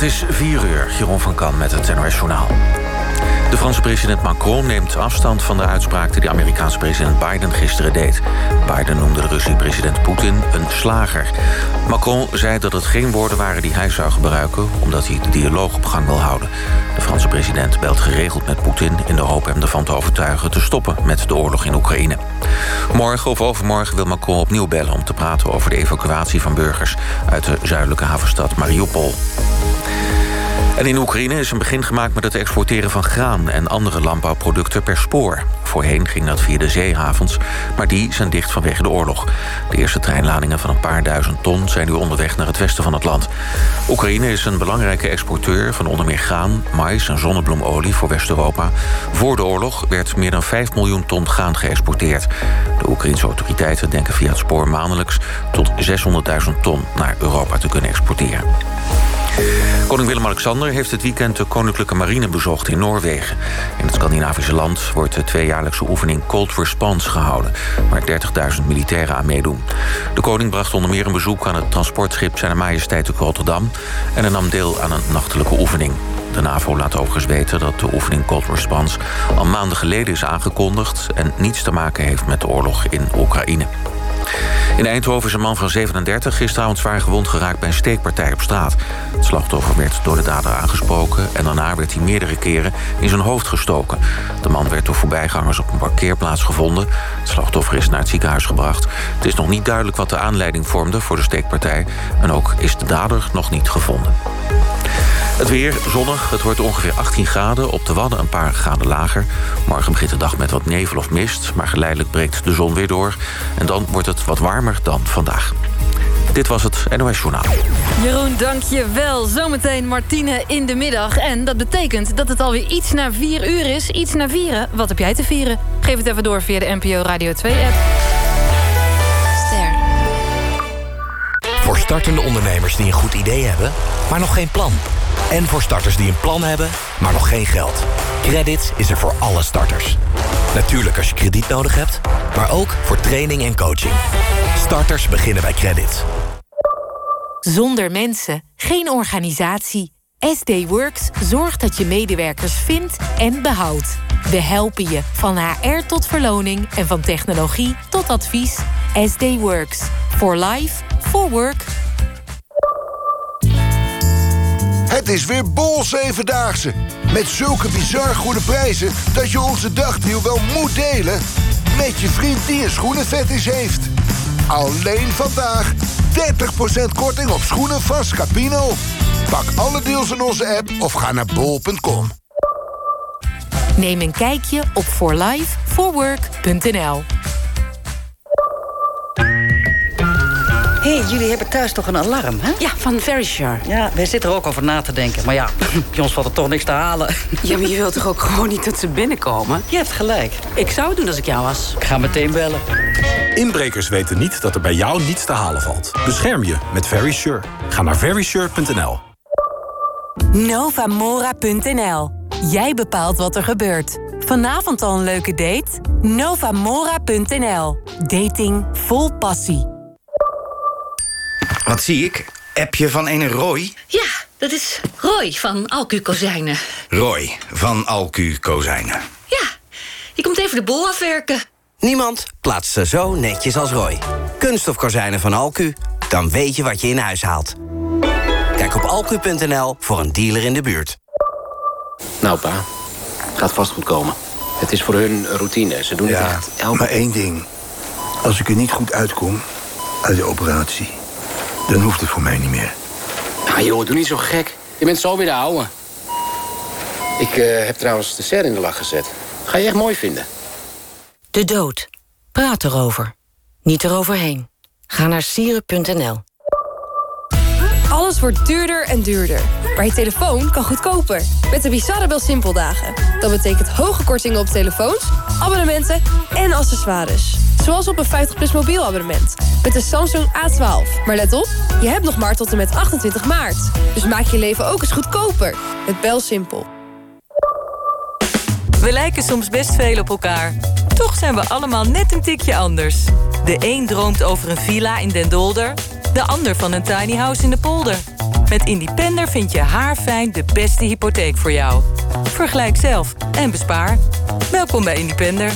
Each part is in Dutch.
Het is 4 uur, Jeroen van Kan met het NOS Journaal. De Franse president Macron neemt afstand van de uitspraak... die de Amerikaanse president Biden gisteren deed. Biden noemde de Russische president Poetin een slager. Macron zei dat het geen woorden waren die hij zou gebruiken... omdat hij de dialoog op gang wil houden. De Franse president belt geregeld met Poetin... in de hoop hem ervan te overtuigen te stoppen met de oorlog in Oekraïne. Morgen of overmorgen wil Macron opnieuw bellen... om te praten over de evacuatie van burgers... uit de zuidelijke havenstad Mariupol. En in Oekraïne is een begin gemaakt met het exporteren van graan... en andere landbouwproducten per spoor. Voorheen ging dat via de zeehavens, maar die zijn dicht vanwege de oorlog. De eerste treinladingen van een paar duizend ton... zijn nu onderweg naar het westen van het land. Oekraïne is een belangrijke exporteur van onder meer graan... mais en zonnebloemolie voor West-Europa. Voor de oorlog werd meer dan 5 miljoen ton graan geëxporteerd. De Oekraïnse autoriteiten denken via het spoor maandelijks... tot 600.000 ton naar Europa te kunnen exporteren. Koning Willem-Alexander heeft het weekend de Koninklijke Marine bezocht in Noorwegen. In het Scandinavische land wordt de tweejaarlijkse oefening Cold Response gehouden... waar 30.000 militairen aan meedoen. De koning bracht onder meer een bezoek aan het transportschip Zijn Majesteit Rotterdam... en er nam deel aan een nachtelijke oefening. De NAVO laat overigens weten dat de oefening Cold Response... al maanden geleden is aangekondigd... en niets te maken heeft met de oorlog in Oekraïne. In Eindhoven is een man van 37 gisteravond zwaar gewond geraakt bij een steekpartij op straat. Het slachtoffer werd door de dader aangesproken en daarna werd hij meerdere keren in zijn hoofd gestoken. De man werd door voorbijgangers op een parkeerplaats gevonden. Het slachtoffer is naar het ziekenhuis gebracht. Het is nog niet duidelijk wat de aanleiding vormde voor de steekpartij en ook is de dader nog niet gevonden. Het weer zonnig. Het wordt ongeveer 18 graden. Op de Wadden een paar graden lager. Morgen begint de dag met wat nevel of mist. Maar geleidelijk breekt de zon weer door. En dan wordt het wat warmer dan vandaag. Dit was het NOS Journaal. Jeroen, dank je wel. Zometeen Martine in de middag. En dat betekent dat het alweer iets na 4 uur is. Iets na vieren. Wat heb jij te vieren? Geef het even door via de NPO Radio 2-app. Voor startende ondernemers die een goed idee hebben, maar nog geen plan. En voor starters die een plan hebben, maar nog geen geld. Credits is er voor alle starters. Natuurlijk als je krediet nodig hebt, maar ook voor training en coaching. Starters beginnen bij Credits. Zonder mensen geen organisatie. SD Works zorgt dat je medewerkers vindt en behoudt. We helpen je van HR tot verloning en van technologie tot advies. SD Works. For life, for work. Het is weer bol zevendaagse. Met zulke bizar goede prijzen dat je onze dagdeal wel moet delen... met je vriend die een schoenenfetish heeft. Alleen vandaag 30% korting op schoenen van Scapino. Pak alle deals in onze app of ga naar bol.com. Neem een kijkje op forlifeforwork.nl. Hé, hey, jullie hebben thuis toch een alarm, hè? Ja, van Verisure. Ja, wij zitten er ook over na te denken. Maar ja, bij ons valt er toch niks te halen. Ja, maar je wilt toch ook gewoon niet dat ze binnenkomen? Je hebt gelijk. Ik zou het doen als ik jou was. Ik ga meteen bellen. Inbrekers weten niet dat er bij jou niets te halen valt. Bescherm je met Verisure. Ga naar verisure.nl. Novamora.nl. Jij bepaalt wat er gebeurt. Vanavond al een leuke date? Novamora.nl. Dating vol passie. Wat zie ik? Appje van een Roy? Ja, dat is Roy van Alcu Kozijnen. Roy van Alcu Kozijnen. Ja, je komt even de bol afwerken. Niemand plaatst ze zo netjes als Roy. Kunststof kozijnen van Alcu, dan weet je wat je in huis haalt. Kijk op alcu.nl voor een dealer in de buurt. Nou pa, gaat vast goed komen. Het is voor hun routine. Ze doen ja, het echt elke... maar één ding. Als ik er niet goed uitkom uit de operatie... dan hoeft het voor mij niet meer. Ah, joh, doe niet zo gek. Je bent zo weer de ouwe. Ik uh, heb trouwens de serre in de lach gezet. Ga je echt mooi vinden. De dood. Praat erover. Niet eroverheen. Ga naar sieren.nl. Alles wordt duurder en duurder. Maar je telefoon kan goedkoper. Met de bizarre Bel dagen. Dat betekent hoge kortingen op telefoons, abonnementen en accessoires. Zoals op een 50 plus mobiel abonnement. Met de Samsung A12. Maar let op, je hebt nog maar tot en met 28 maart. Dus maak je leven ook eens goedkoper. Met Bel Simpel. We lijken soms best veel op elkaar. Toch zijn we allemaal net een tikje anders. De een droomt over een villa in Den Dolder. De ander van een tiny house in de polder. Met Independer vind je haarfijn de beste hypotheek voor jou. Vergelijk zelf en bespaar. Welkom bij Independer.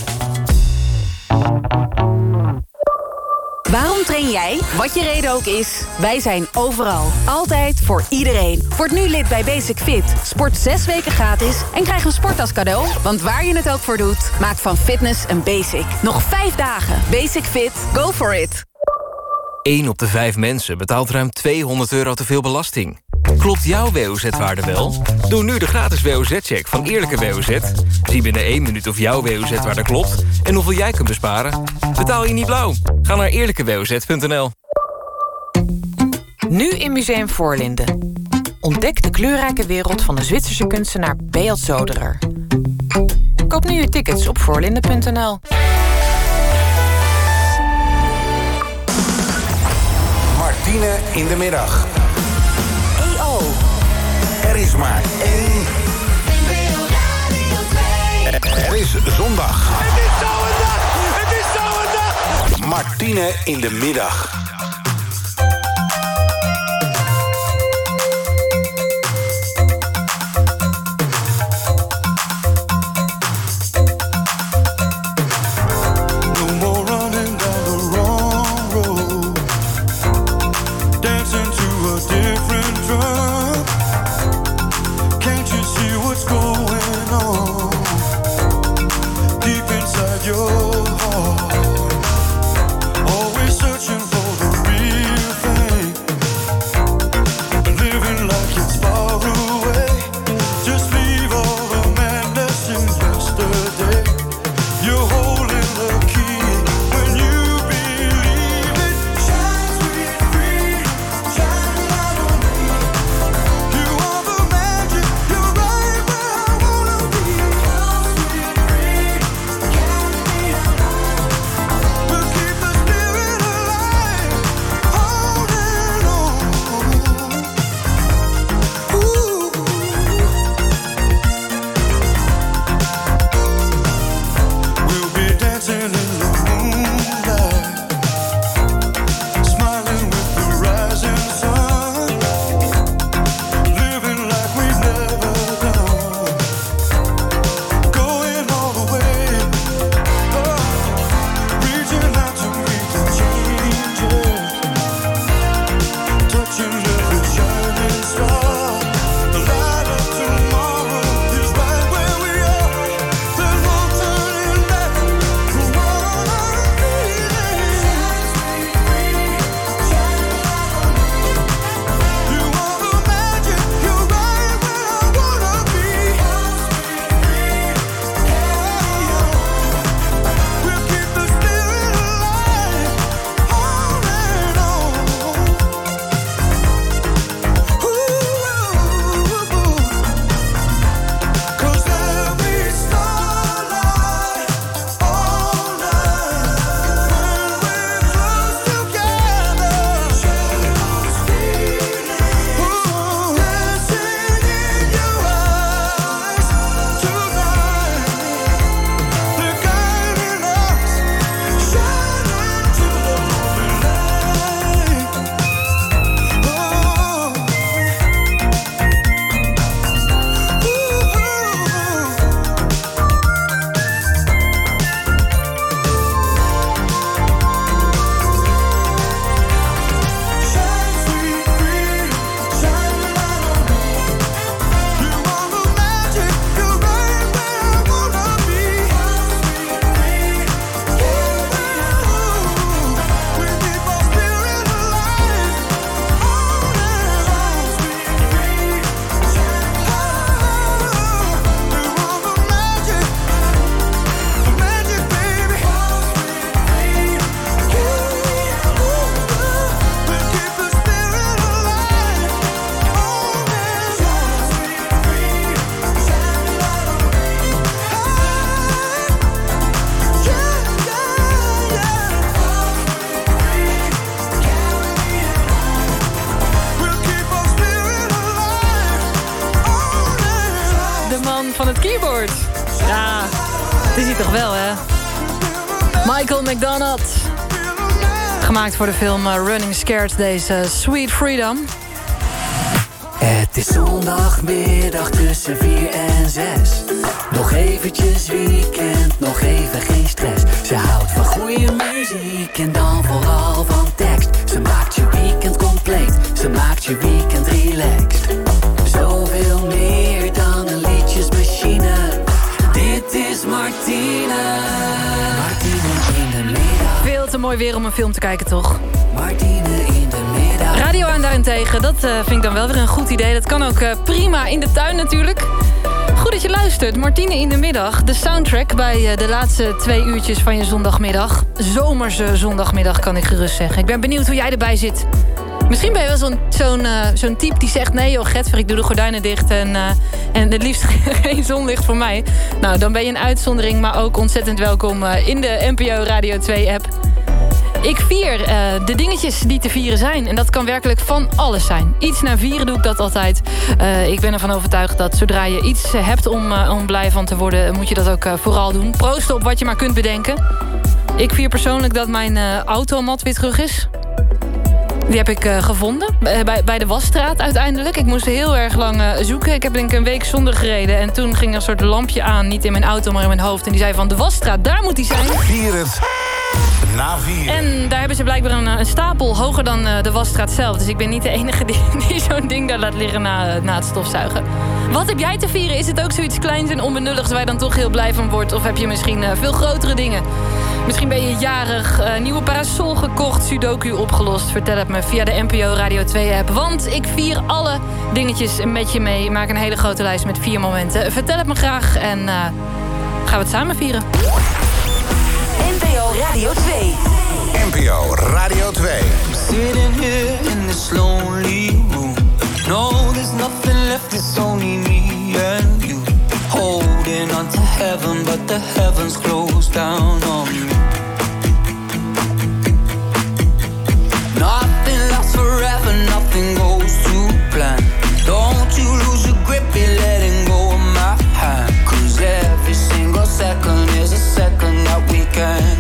Waarom train jij? Wat je reden ook is, wij zijn overal. Altijd voor iedereen. Word nu lid bij Basic Fit. Sport zes weken gratis en krijg een sporttas cadeau. Want waar je het ook voor doet, maak van fitness een basic. Nog vijf dagen. Basic Fit. Go for it. 1 op de 5 mensen betaalt ruim 200 euro te veel belasting. Klopt jouw WOZ-waarde wel? Doe nu de gratis WOZ-check van Eerlijke WOZ. Zie binnen 1 minuut of jouw WOZ-waarde klopt en hoeveel jij kunt besparen. Betaal je niet blauw? Ga naar eerlijkewoz.nl. Nu in Museum Voorlinden. Ontdek de kleurrijke wereld van de Zwitserse kunstenaar Beat Zoderer. Koop nu je tickets op voorlinden.nl. Martine in de middag. EO. Er is maar één. Er is zondag. Het is zo'n dag! Het is zo'n dag! Martine in de middag. Voor de film eh, Running Scared, deze Sweet Freedom. Het is zondagmiddag tussen 4 en 6. Nog eventjes weekend, nog even geen stress. Ze houdt van goede muziek en dan vooral van tekst. Ze maakt je weekend compleet, ze maakt je weekend relaxed. Zoveel meer dan Martine. Martine in de middag. Veel te mooi weer om een film te kijken, toch? Martine in de middag. Radio aan daarentegen, dat eh, vind ik dan wel weer een goed idee. Dat kan ook eh, prima in de tuin natuurlijk. Goed dat je luistert. Martine in de middag. De soundtrack bij eh, de laatste twee uurtjes van je zondagmiddag. Zomerse zondagmiddag kan ik gerust zeggen. Ik ben benieuwd hoe jij erbij zit. Misschien ben je wel zo'n zo'n eh, zo'n type die zegt... nee joh, Getver, ik doe de gordijnen dicht en, eh, en het liefst geen zonlicht voor mij. Nou, dan ben je een uitzondering, maar ook ontzettend welkom... eh, in de NPO Radio 2-app. Ik vier eh, de dingetjes die te vieren zijn. En dat kan werkelijk van alles zijn. Iets na vieren doe ik dat altijd. Eh, ik ben ervan overtuigd dat zodra je iets hebt om, blij van te worden... moet je dat ook vooral doen. Proosten op wat je maar kunt bedenken. Ik vier persoonlijk dat mijn automat weer terug is. Die heb ik eh, gevonden. eh, bij, bij de wasstraat uiteindelijk. Ik moest heel erg lang eh, zoeken. Ik heb denk ik een week zonder gereden. En toen ging er een soort lampje aan. Niet in mijn auto, maar in mijn hoofd. En die zei van de wasstraat, daar moet die zijn. Vier het. En daar hebben ze blijkbaar een, eh, stapel hoger dan eh, de wasstraat zelf. Dus ik ben niet de enige die, zo'n ding daar laat liggen na, eh, na het stofzuigen. Wat heb jij te vieren? Is het ook zoiets kleins en onbenulligs waar je dan toch heel blij van wordt? Of heb je misschien veel grotere dingen? Misschien ben je jarig, nieuwe parasol gekocht, sudoku opgelost. Vertel het me via de NPO Radio 2 app. Want ik vier alle dingetjes met je mee. Maak een hele grote lijst met vier momenten. Vertel het me graag en gaan we het samen vieren. NPO Radio 2. NPO Radio 2. Sitting here in this lonely room. No, there's nothing left, it's only me and you. Holding on to heaven, but the heavens closed down on me. Nothing lasts forever, nothing goes to plan. Don't you lose your grip, be letting go of my hand. Cause every single second is a second that we can't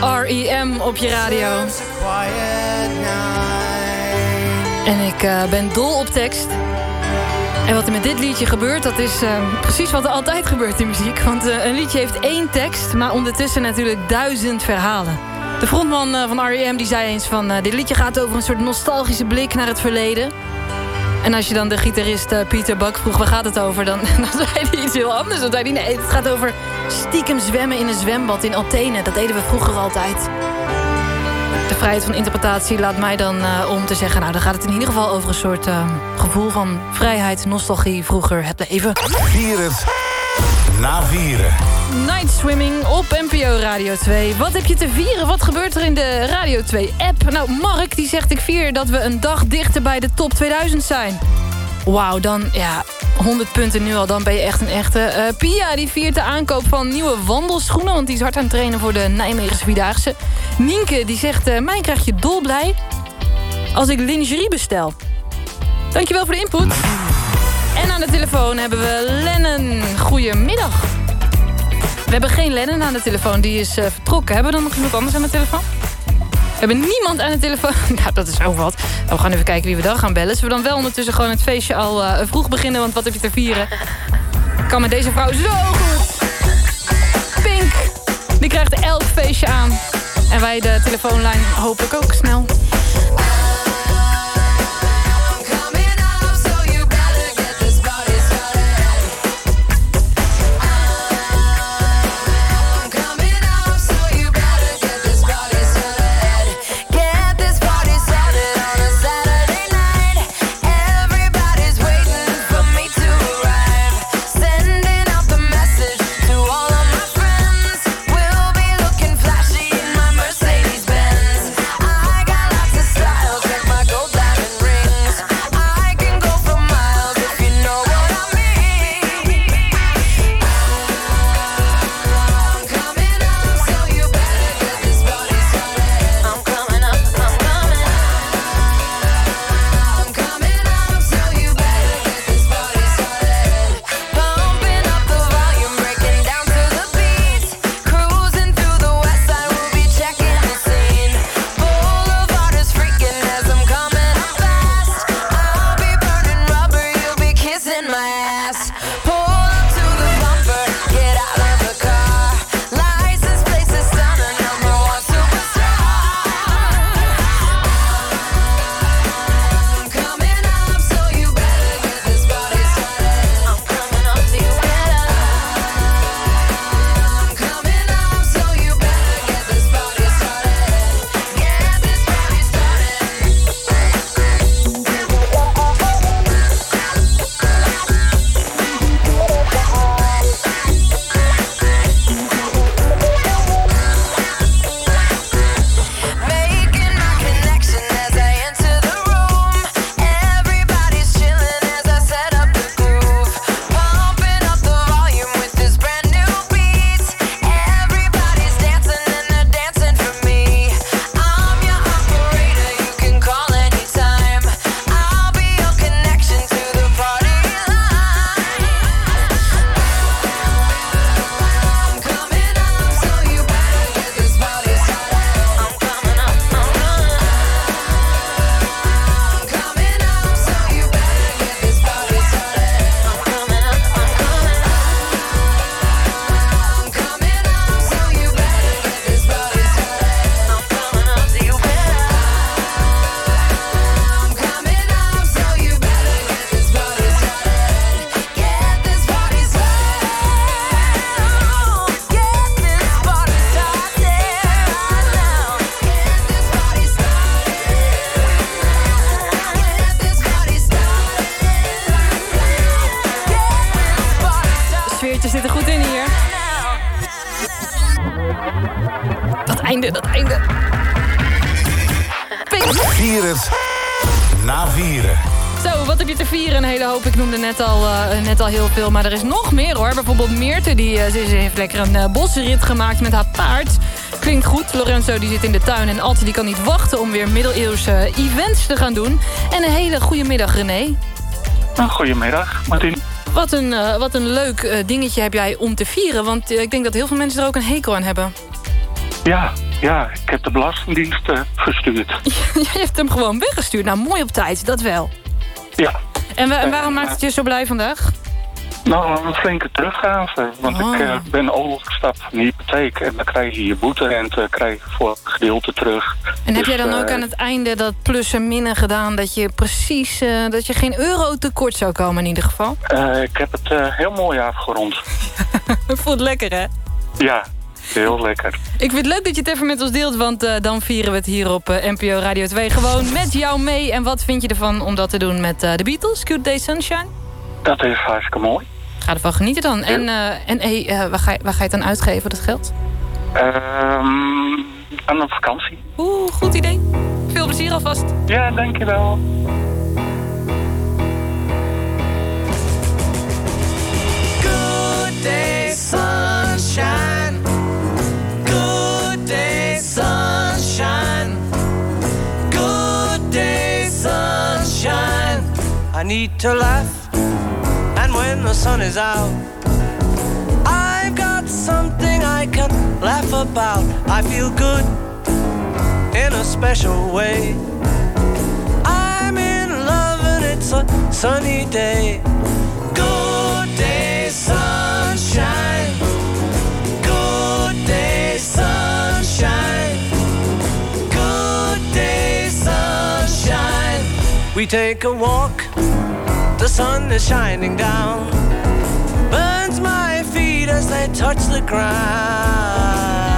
R.E.M. E op je radio. Deserves a quiet night En ik eh, ben dol op tekst. En wat er met dit liedje gebeurt, dat is eh, precies wat er altijd gebeurt in muziek. Want eh, een liedje heeft één tekst, maar ondertussen natuurlijk duizend verhalen. De frontman eh, van R.E.M. die zei eens van... eh, dit liedje gaat over een soort nostalgische blik naar het verleden. En als je dan de gitarist eh, Pieter Buck vroeg waar gaat het over... Dan, zei hij iets heel anders. Dan zei hij nee, het gaat over stiekem zwemmen in een zwembad in Athene. Dat deden we vroeger altijd. De vrijheid van interpretatie laat mij dan om te zeggen... nou, dan gaat het in ieder geval over een soort gevoel van vrijheid, nostalgie... vroeger het leven. Vier het na vieren. Night Swimming op NPO Radio 2. Wat heb je te vieren? Wat gebeurt er in de Radio 2-app? Nou, Mark die zegt ik vier dat we een dag dichter bij de top 2000 zijn. Wauw, dan ja, 100 punten nu al, dan ben je echt een echte. Eh, Pia die viert de aankoop van nieuwe wandelschoenen... want die is hard aan het trainen voor de Nijmeegse Vierdaagse. Nienke die zegt, eh, mij krijg je dolblij als ik lingerie bestel. Dankjewel voor de input. En aan de telefoon hebben we Lennon. Goedemiddag. We hebben geen Lennon aan de telefoon, die is eh, vertrokken. Hebben we dan nog iemand anders aan de telefoon? We hebben niemand aan de telefoon. nou, dat is ook wat. Nou, we gaan even kijken wie we dan gaan bellen. Zullen we dan wel ondertussen gewoon het feestje al eh, vroeg beginnen? Want wat heb je te vieren? Kan met deze vrouw zo goed. Pink, die krijgt elk feestje aan. En wij de telefoonlijn hopelijk ook snel. Veel, maar er is nog meer hoor. Bijvoorbeeld Meerte, die eh, ze heeft lekker een eh, bosrit gemaakt met haar paard. Klinkt goed. Lorenzo die zit in de tuin en Alte die kan niet wachten om weer middeleeuwse events te gaan doen. En een hele goede middag, René. Goedemiddag, Martin. Wat een, eh, wat een leuk dingetje heb jij om te vieren. Want ik denk dat heel veel mensen er ook een hekel aan hebben. Ja, ja, ik heb de Belastingdienst gestuurd. Jij hebt hem gewoon weggestuurd. Nou, mooi op tijd, dat wel. Ja. En, wa- en waarom maakt het je zo blij vandaag? Nou, een flinke teruggave. Want Oh. ik eh, ben overgestapt van de hypotheek. En dan krijg je je boeterente krijg je voor een gedeelte terug. En heb Dus, jij dan ook eh, aan het einde dat plus en minnen gedaan... dat je precies eh, dat je geen euro tekort zou komen in ieder geval? ik heb het heel mooi afgerond. Voelt lekker, hè? Ja, heel lekker. Ik vind het leuk dat je het even met ons deelt... want dan vieren we het hier op NPO Radio 2 gewoon met jou mee. En wat vind je ervan om dat te doen met de Beatles? Cute Day Sunshine? Dat is hartstikke mooi. Ga ervan genieten dan. En, eh, en hey, eh, waar, ga je, waar ga je het aan uitgeven, dat geld? Ehm aan een vakantie. Oeh, goed idee. Veel plezier alvast. Ja, dankjewel. Good day, sunshine. Good day, sunshine. Good day, sunshine. I need to laugh, and when the sun is out, I've got something I can laugh about. I feel good in a special way. I'm in love and it's a sunny day. Good day, sunshine. Good day, sunshine. Good day, sunshine. We take a walk the sun is shining down, burns my feet as they touch the ground.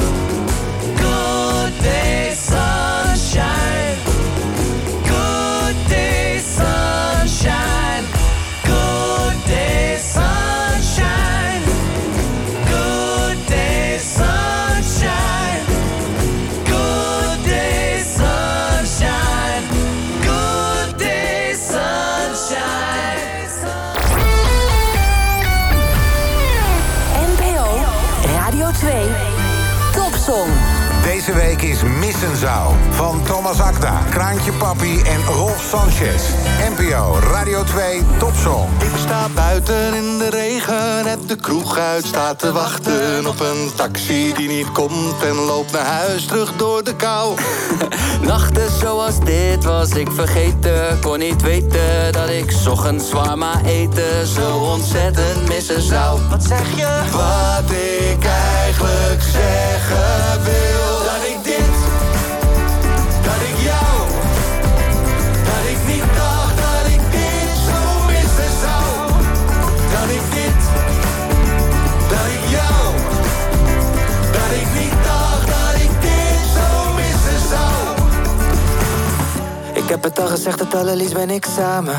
Van Thomas Akda, Kraantje Papi en Rolf Sanchez. NPO Radio 2 Topsong. Ik sta buiten in de regen, net de kroeg uit, staat te wachten op een taxi die niet komt en loopt naar huis terug door de kou. Nachten zoals dit was ik vergeten Kon niet weten dat ik ochtends zwaar maar eten Zo ontzettend missen zou Wat zeg je? Wat ik eigenlijk zeggen wil. Heb het al gezegd, het allerliefst ben ik samen.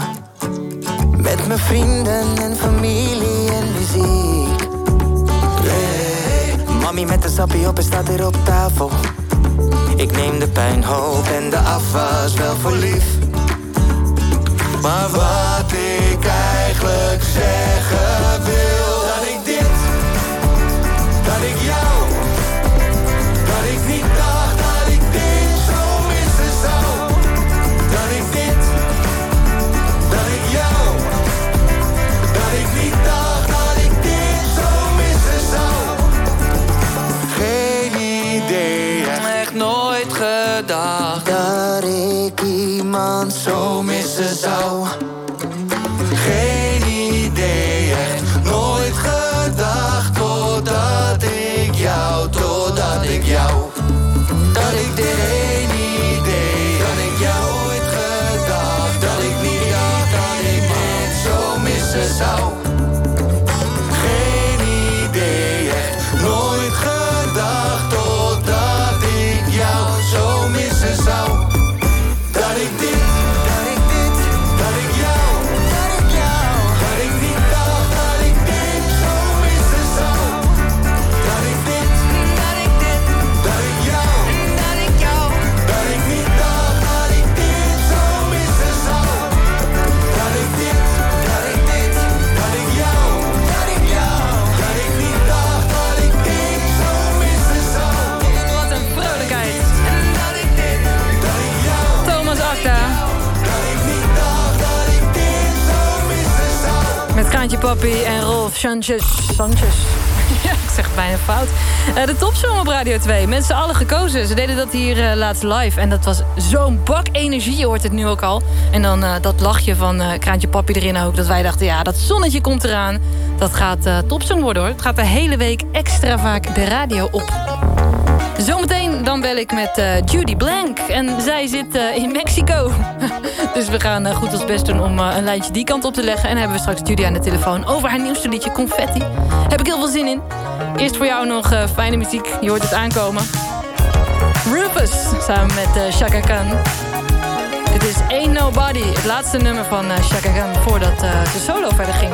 Met mijn vrienden en familie en muziek. Hey, Mami met de sappie op en staat hier op tafel. Ik neem de puinhoop en de afwas wel voor lief. Maar wat ik eigenlijk zeggen wil iemand zo Papi en Rolf Sanchez. Sanchez. Ja, ik zeg het bijna fout. Eh, de topsong op Radio 2. Mensen allen gekozen. Ze deden dat hier eh, laatst live. En dat was zo'n bak energie. Je hoort het nu ook al. En dan eh, dat lachje van Kraantje Papi erin ook. Dat wij dachten, ja, dat zonnetje komt eraan. Dat gaat topsong worden hoor. Het gaat de hele week extra vaak de radio op. Zometeen dan bel ik met eh, Judy Blank. En zij zit eh, in Mexico. dus we gaan eh, goed ons best doen om een lijntje die kant op te leggen. En hebben we straks Judy aan de telefoon over haar nieuwste liedje Confetti. Heb ik heel veel zin in. Eerst voor jou nog fijne muziek. Je hoort het aankomen. Rufus samen met Chaka Khan. Dit is Ain't Nobody. Het laatste nummer van Chaka Khan voordat de solo verder ging.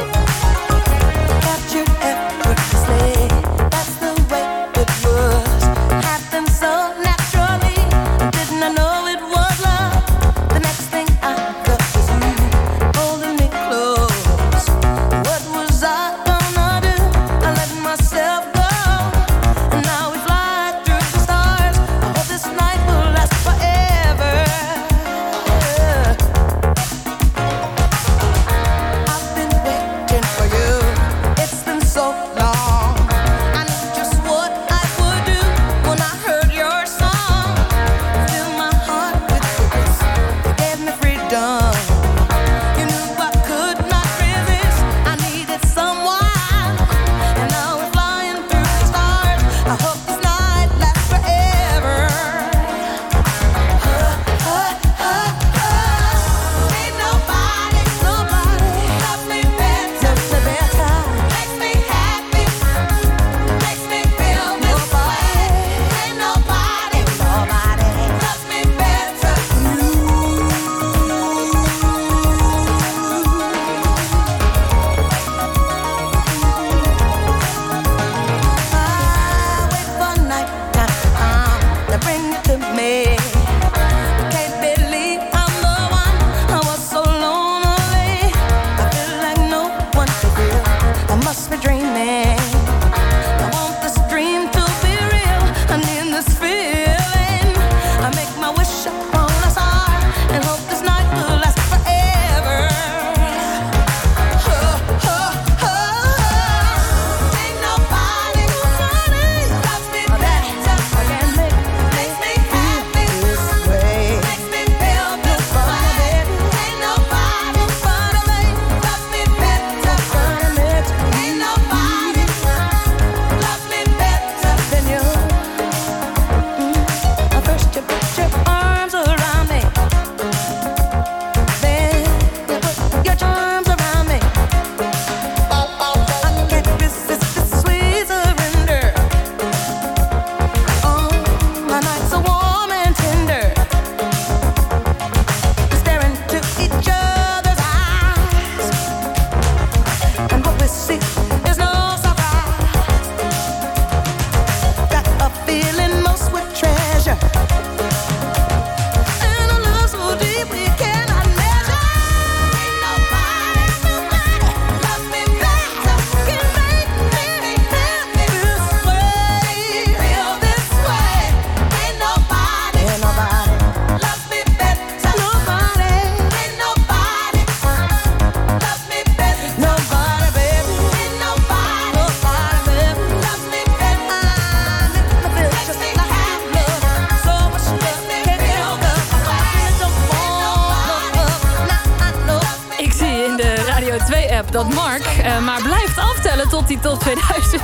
Die tot 2000.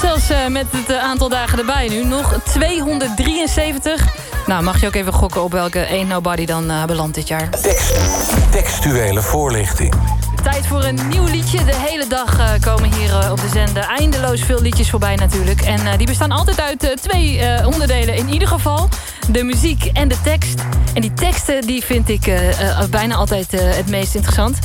Zelfs eh, met het eh, aantal dagen erbij nu. Nog 273. Nou, mag je ook even gokken op welke Ain't Nobody dan uh, belandt dit jaar. Tekst, textuele voorlichting. Tijd voor een nieuw liedje. De hele dag komen hier op de zender eindeloos veel liedjes voorbij natuurlijk. En die bestaan altijd uit twee onderdelen in ieder geval. De muziek en de tekst. En die teksten die vind ik bijna altijd het meest interessant.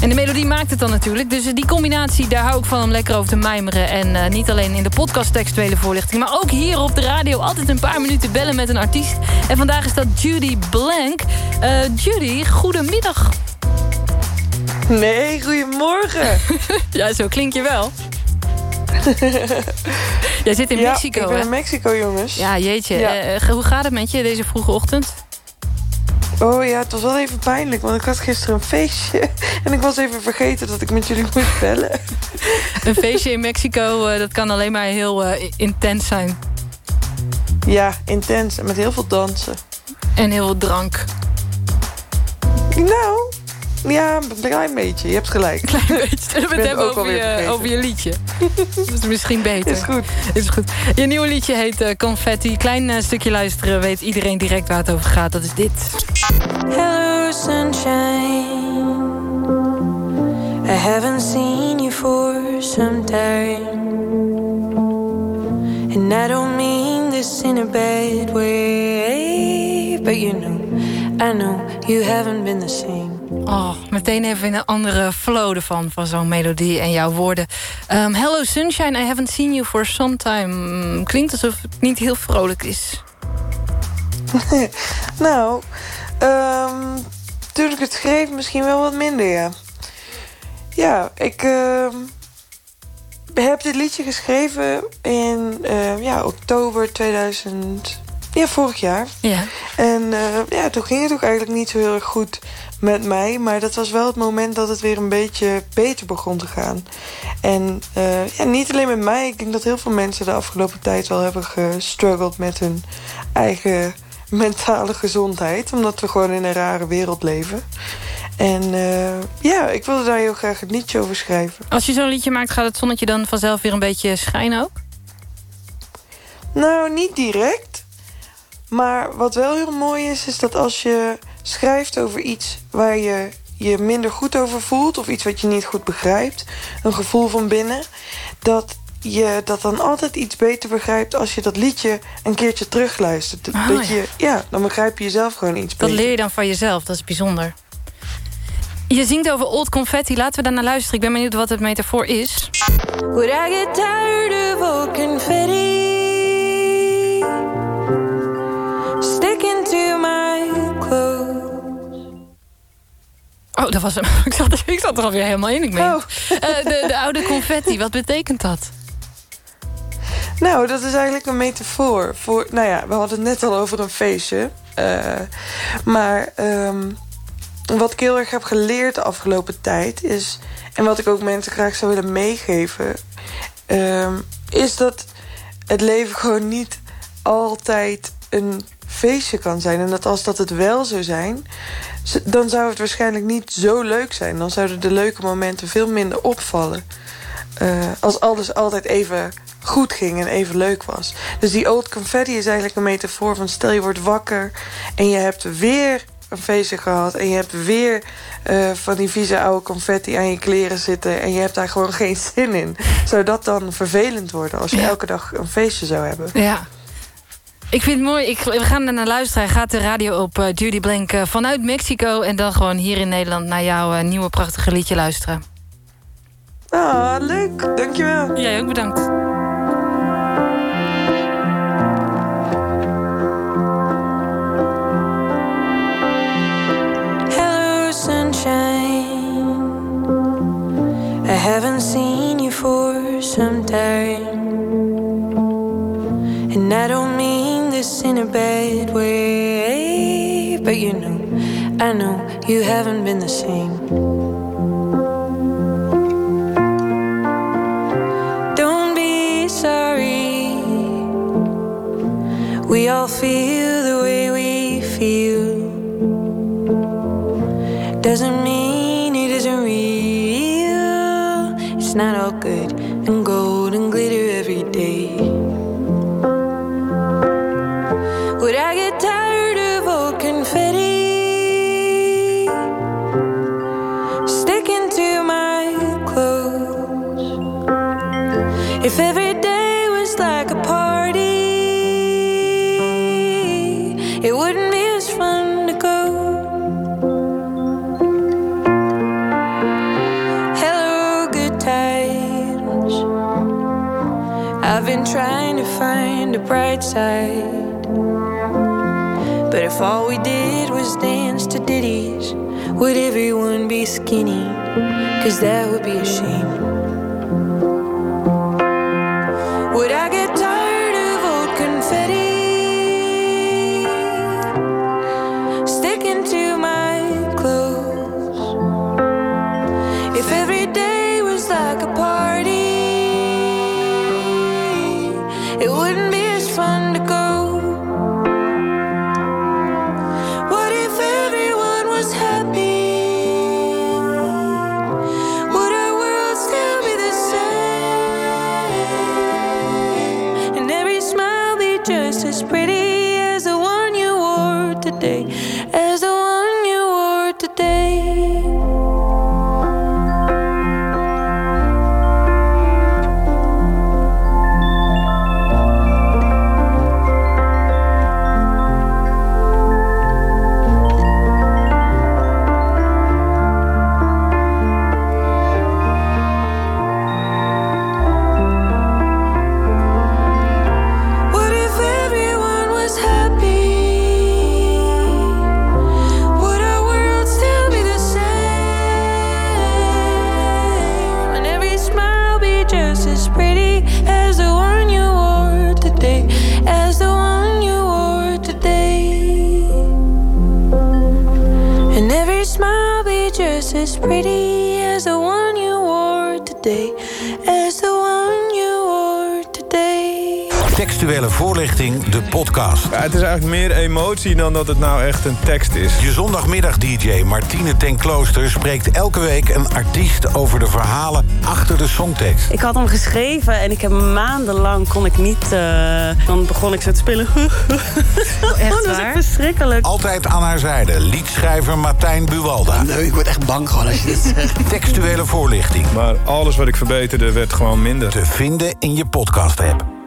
En de melodie maakt het dan natuurlijk. Dus die combinatie, daar hou ik van om lekker over te mijmeren. En eh, niet alleen in de podcast textuele voorlichting... maar ook hier op de radio altijd een paar minuten bellen met een artiest. En vandaag is dat Judy Blank. Eh, Judy, goedemiddag. Nee, goedemorgen. ja, zo klink je wel. Jij zit in Ja, Mexico, ik ben hè? in Mexico, jongens. Ja, jeetje. Ja. Eh, hoe gaat het met je deze vroege ochtend? Oh ja, het was wel even pijnlijk, want ik had gisteren een feestje. En ik was even vergeten dat ik met jullie moest bellen. Een feestje in Mexico, eh, dat kan alleen maar heel eh, intens zijn. Ja, intens en met heel veel dansen. En heel veel drank. Nou, ja, een klein beetje. Je hebt gelijk. Klein beetje. We het hebben ook over alweer je, over je liedje. Dat is misschien beter. Is goed. Is goed. Je nieuwe liedje heet eh, Confetti. Klein eh, stukje luisteren, weet iedereen direct waar het over gaat. Dat is dit. Hello, sunshine. I haven't seen you for some time. And I don't mean this in a bad way. But you know, I know you haven't been the same. Oh, meteen even in een andere flow ervan, van zo'n melodie en jouw woorden. Ehm, Hello Sunshine, I haven't seen you for some time. Mm, Klinkt alsof het niet heel vrolijk is. nou, ehm, toen ik het schreef misschien wel wat minder, ja. Ja, ik ehm, heb dit liedje geschreven in ehm, ja, oktober 2000... Ja, vorig jaar. Ja. En eh, ja, toen ging het ook eigenlijk niet zo heel erg goed met mij. Maar dat was wel het moment dat het weer een beetje beter begon te gaan. En eh, ja, niet alleen met mij. Ik denk dat heel veel mensen de afgelopen tijd wel hebben gestruggeld met hun eigen mentale gezondheid. Omdat we gewoon in een rare wereld leven. En eh, ja, ik wilde daar heel graag een liedje over schrijven. Als je zo'n liedje maakt, gaat het zonnetje dan vanzelf weer een beetje schijnen ook? Nou, niet direct. Maar wat wel heel mooi is, is dat als je schrijft over iets waar je je minder goed over voelt, of iets wat je niet goed begrijpt, een gevoel van binnen, dat je dat dan altijd iets beter begrijpt als je dat liedje een keertje terugluistert. Dat- Ah, dat ja. je, ja, dan begrijp je jezelf gewoon iets Dat beter. leer je dan van jezelf, dat is bijzonder. Je zingt over old confetti, laten we daar naar luisteren. Ik ben benieuwd wat het metafoor is. Would I get tired of old confetti? Oh, dat was hem. Ik zat, er- ik zat er alweer helemaal in. Ik meen. Oh. Eh, de, de oude confetti, wat betekent dat? Nou, dat is eigenlijk een metafoor voor. Nou ja, we hadden het net al over een feestje. Eh, maar ehm, wat ik heel erg heb geleerd de afgelopen tijd is. En wat ik ook mensen graag zou willen meegeven. ehm, is dat het leven gewoon niet altijd een feestje kan zijn. En dat als dat het wel zou zijn, dan zou het waarschijnlijk niet zo leuk zijn. Dan zouden de leuke momenten veel minder opvallen. Eh, als alles altijd even goed ging en even leuk was. Dus die old confetti is eigenlijk een metafoor van... stel je wordt wakker en je hebt weer een feestje gehad... en je hebt weer eh, van die vieze oude confetti aan je kleren zitten... en je hebt daar gewoon geen zin in. Zou dat dan vervelend worden als je elke dag een feestje zou hebben? Ja. Ik vind het mooi. Ik, we gaan er naar luisteren. Hij gaat de radio op eh, Judy Blank eh, vanuit Mexico... en dan gewoon hier in Nederland naar jouw eh, nieuwe prachtige liedje luisteren. Ah, leuk. Dankjewel. Jij ook bedankt. Hello, sunshine. I haven't seen you for some time. This in a bad way. But you know, I know you haven't been the same. Don't be sorry. We all feel the way we feel. Doesn't bright side. But if all we did was dance to ditties, would everyone be skinny? Cause that would be a shame. Textuele voorlichting, de podcast. Ja, het is eigenlijk meer emotie dan dat het nou echt een tekst is. Je zondagmiddag-dj Martine ten Klooster spreekt elke week een artiest over de verhalen achter de songtekst. Ik had hem geschreven en ik heb maandenlang kon ik niet. eh, dan begon ik zo te spelen. echt dat was echt verschrikkelijk. Altijd aan haar zijde, liedschrijver Martijn Buwalda. Nee, ik word echt bang gewoon als je dit zegt. Textuele voorlichting. Maar alles wat ik verbeterde werd gewoon minder. Te vinden in je podcast-app.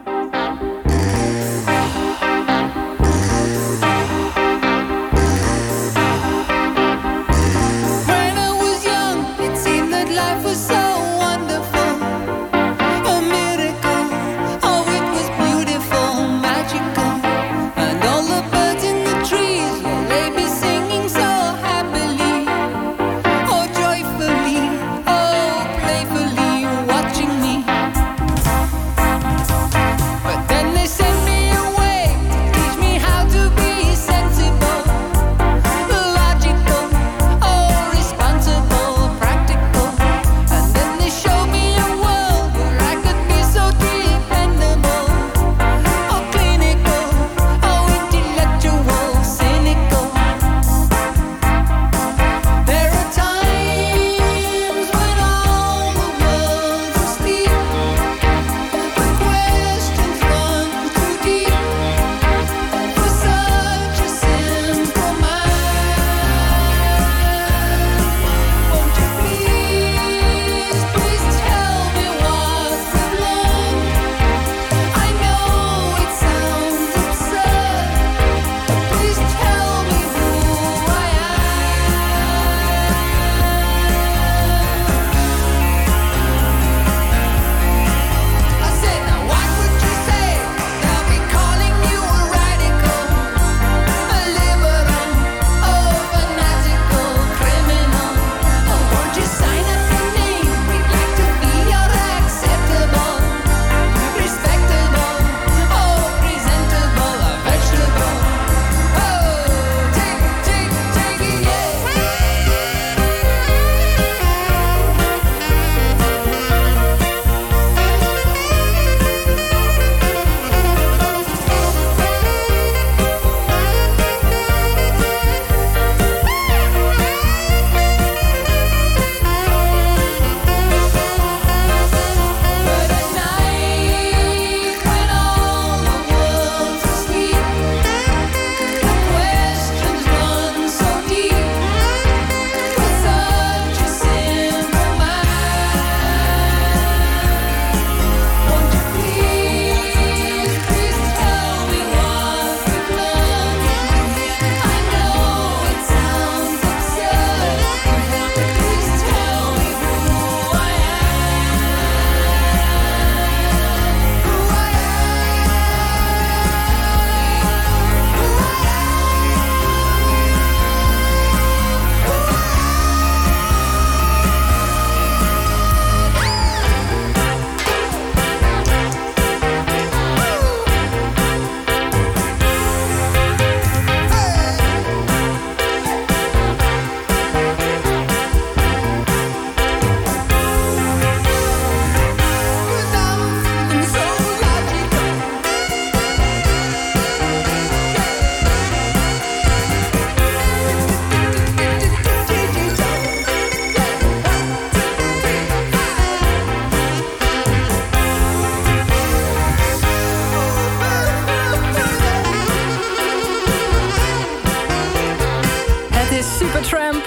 Supertramp.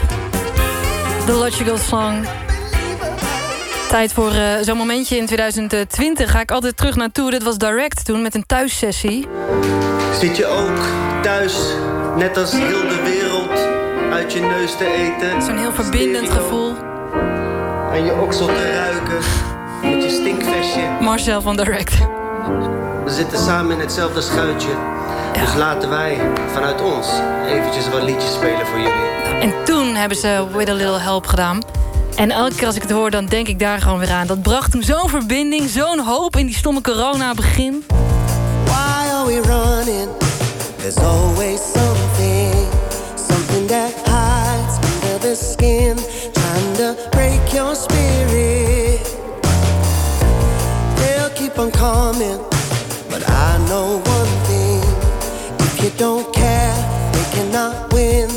The Logical Song. Tijd voor eh, zo'n momentje in 2020. Ga ik altijd terug naartoe. Dit was Direct toen met een thuissessie. Zit je ook thuis, net als heel de wereld, uit je neus te eten? Zo'n heel verbindend gevoel. En je oksel te ruiken, met je stinkvestje. Marcel van Direct. We zitten samen in hetzelfde schuitje. Dus laten wij vanuit ons eventjes wat liedjes spelen voor jullie. En toen hebben ze With a Little Help gedaan. En elke keer als ik het hoor, dan denk ik daar gewoon weer aan. Dat bracht toen zo'n verbinding, zo'n hoop in die stomme corona-begin. Why are we running? There's always something, something that hides under the skin, trying to break your spirit. They'll keep on coming, but I know one thing: if you don't care, they cannot win.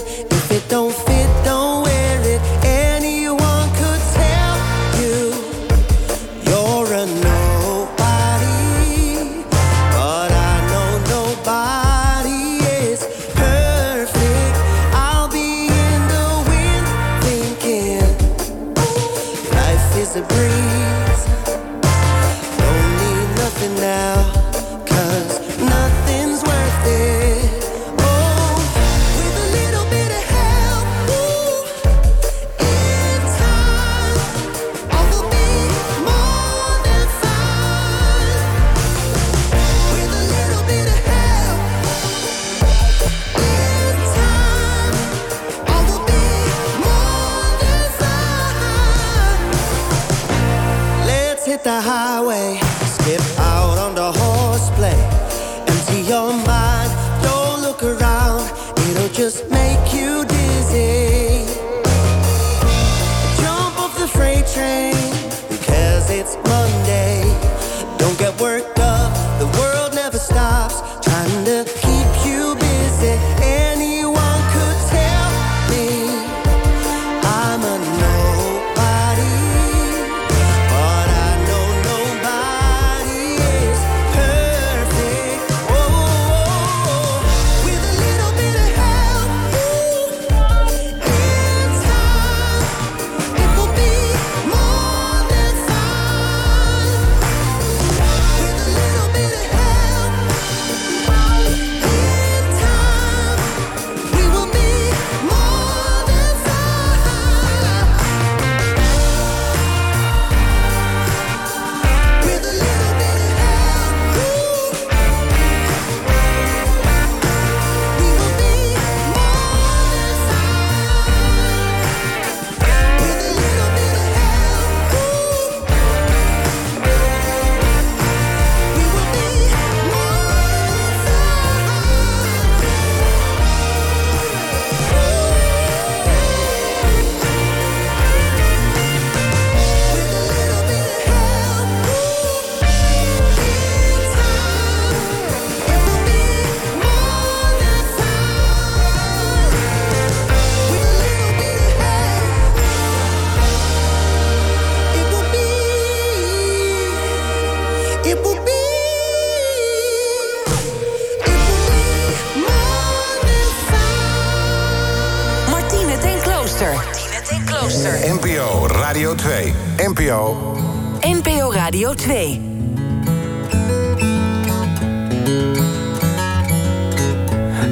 Ten Klooster. NPO Radio 2. NPO NPO Radio 2.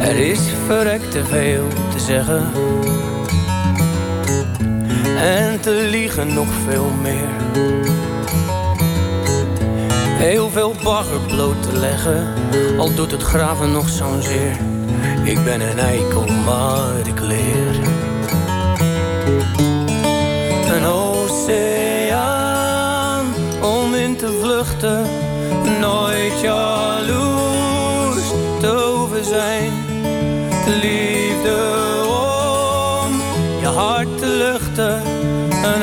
Er is verrekt te veel te zeggen. En te liegen nog veel meer. Heel veel bagger bloot te leggen. Al doet het graven nog zo'n zeer. Ik ben een eikel, maar ik leer. Een oceaan om in te vluchten. Nooit jaloers te hoeven zijn. Liefde om je hart te luchten. Een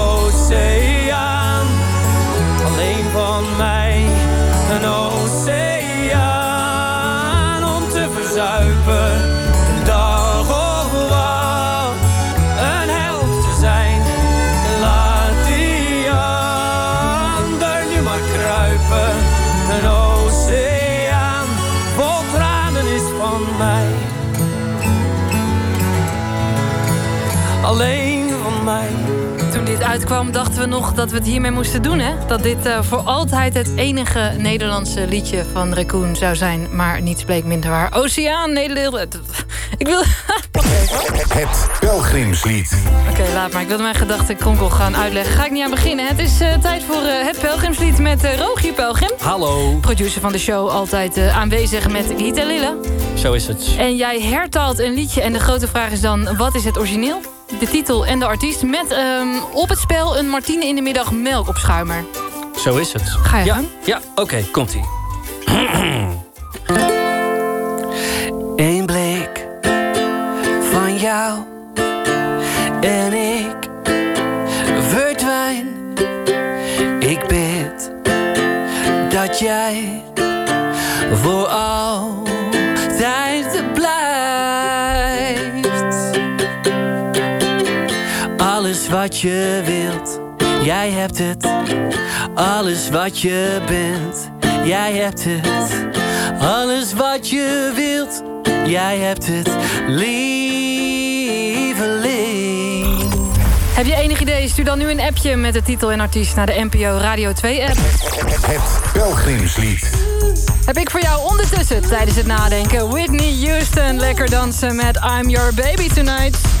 Uitkwam dachten we nog dat we het hiermee moesten doen. Hè? Dat dit eh, voor altijd het enige Nederlandse liedje van Raccoon zou zijn. Maar niets bleek minder waar. Oceaan, Nederland... Ik wil... Het Pelgrimslied. Oké, laat maar. Ik wilde mijn gedachten kronkel gaan uitleggen. Ga ik niet aan beginnen. Het is eh, tijd voor eh, het Pelgrimslied met uh, Rogier Pelgrim. Hallo. Producer van de show, altijd eh, aanwezig met Gita Lille. Zo is het. En jij hertaalt een liedje en de grote vraag is dan... wat is het origineel? De titel en de artiest met ehm, op het spel een Martine in de middag melkopschuimer. Zo is het. Ga je ja? Ja, oké, komt-ie. Eén blik van jou en ik verdwijn. Ik bid dat jij voor wat je wilt, jij hebt het. Alles wat je bent, jij hebt het. Alles wat je wilt, jij hebt het. Lieveling. Heb je enig idee? Stuur dan nu een appje met de titel en artiest... naar de NPO Radio 2-app. Het Pelgrimslied. Heb ik voor jou ondertussen tijdens het nadenken... Whitney Houston, lekker dansen met I'm Your Baby Tonight.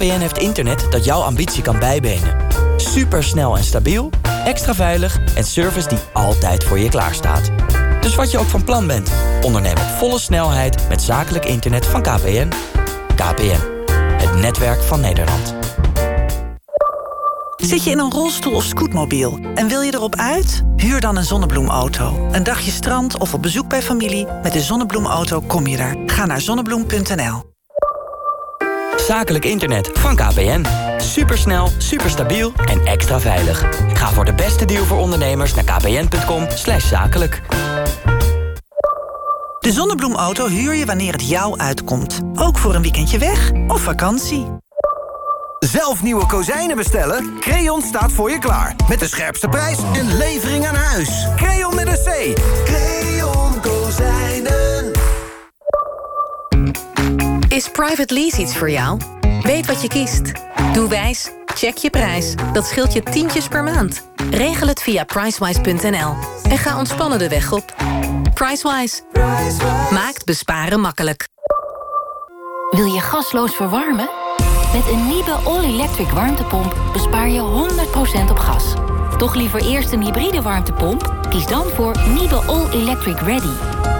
KPN heeft internet dat jouw ambitie kan bijbenen. Supersnel en stabiel, extra veilig en service die altijd voor je klaarstaat. Dus wat je ook van plan bent, onderneem op volle snelheid met zakelijk internet van KPN. KPN, het netwerk van Nederland. Zit je in een rolstoel of scootmobiel en wil je erop uit? Huur dan een zonnebloemauto. Een dagje strand of op bezoek bij familie. Met de zonnebloemauto kom je daar. Ga naar zonnebloem.nl. Zakelijk internet van KPN. Supersnel, superstabiel en extra veilig. Ga voor de beste deal voor ondernemers naar kpn.com slash zakelijk. De zonnebloemauto huur je wanneer het jou uitkomt. Ook voor een weekendje weg of vakantie. Zelf nieuwe kozijnen bestellen? Creon staat voor je klaar. Met de scherpste prijs en levering aan huis. Creon met een C. Creon Is private lease iets voor jou? Weet wat je kiest. Doe wijs. Check je prijs. Dat scheelt je tientjes per maand. Regel het via pricewise.nl. En ga ontspannen de weg op. Pricewise. Maakt besparen makkelijk. Wil je gasloos verwarmen? Met een Niebe All-Electric warmtepomp bespaar je 100% op gas. Toch liever eerst een hybride warmtepomp? Kies dan voor Niebe All-Electric Ready.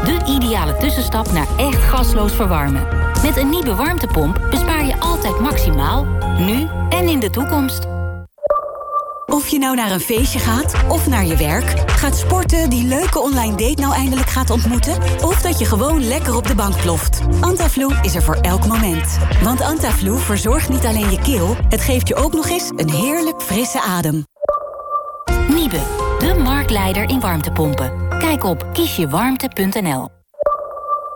De ideale tussenstap naar echt gasloos verwarmen. Met een Niebe warmtepomp bespaar je altijd maximaal. Nu en in de toekomst. Of je nou naar een feestje gaat of naar je werk, gaat sporten, die leuke online date nou eindelijk gaat ontmoeten, of dat je gewoon lekker op de bank ploft. Antaflu is er voor elk moment. Want Antaflu verzorgt niet alleen je keel, het geeft je ook nog eens een heerlijk frisse adem. Niebe, de marktleider in warmtepompen. Kijk op kiesjewarmte.nl.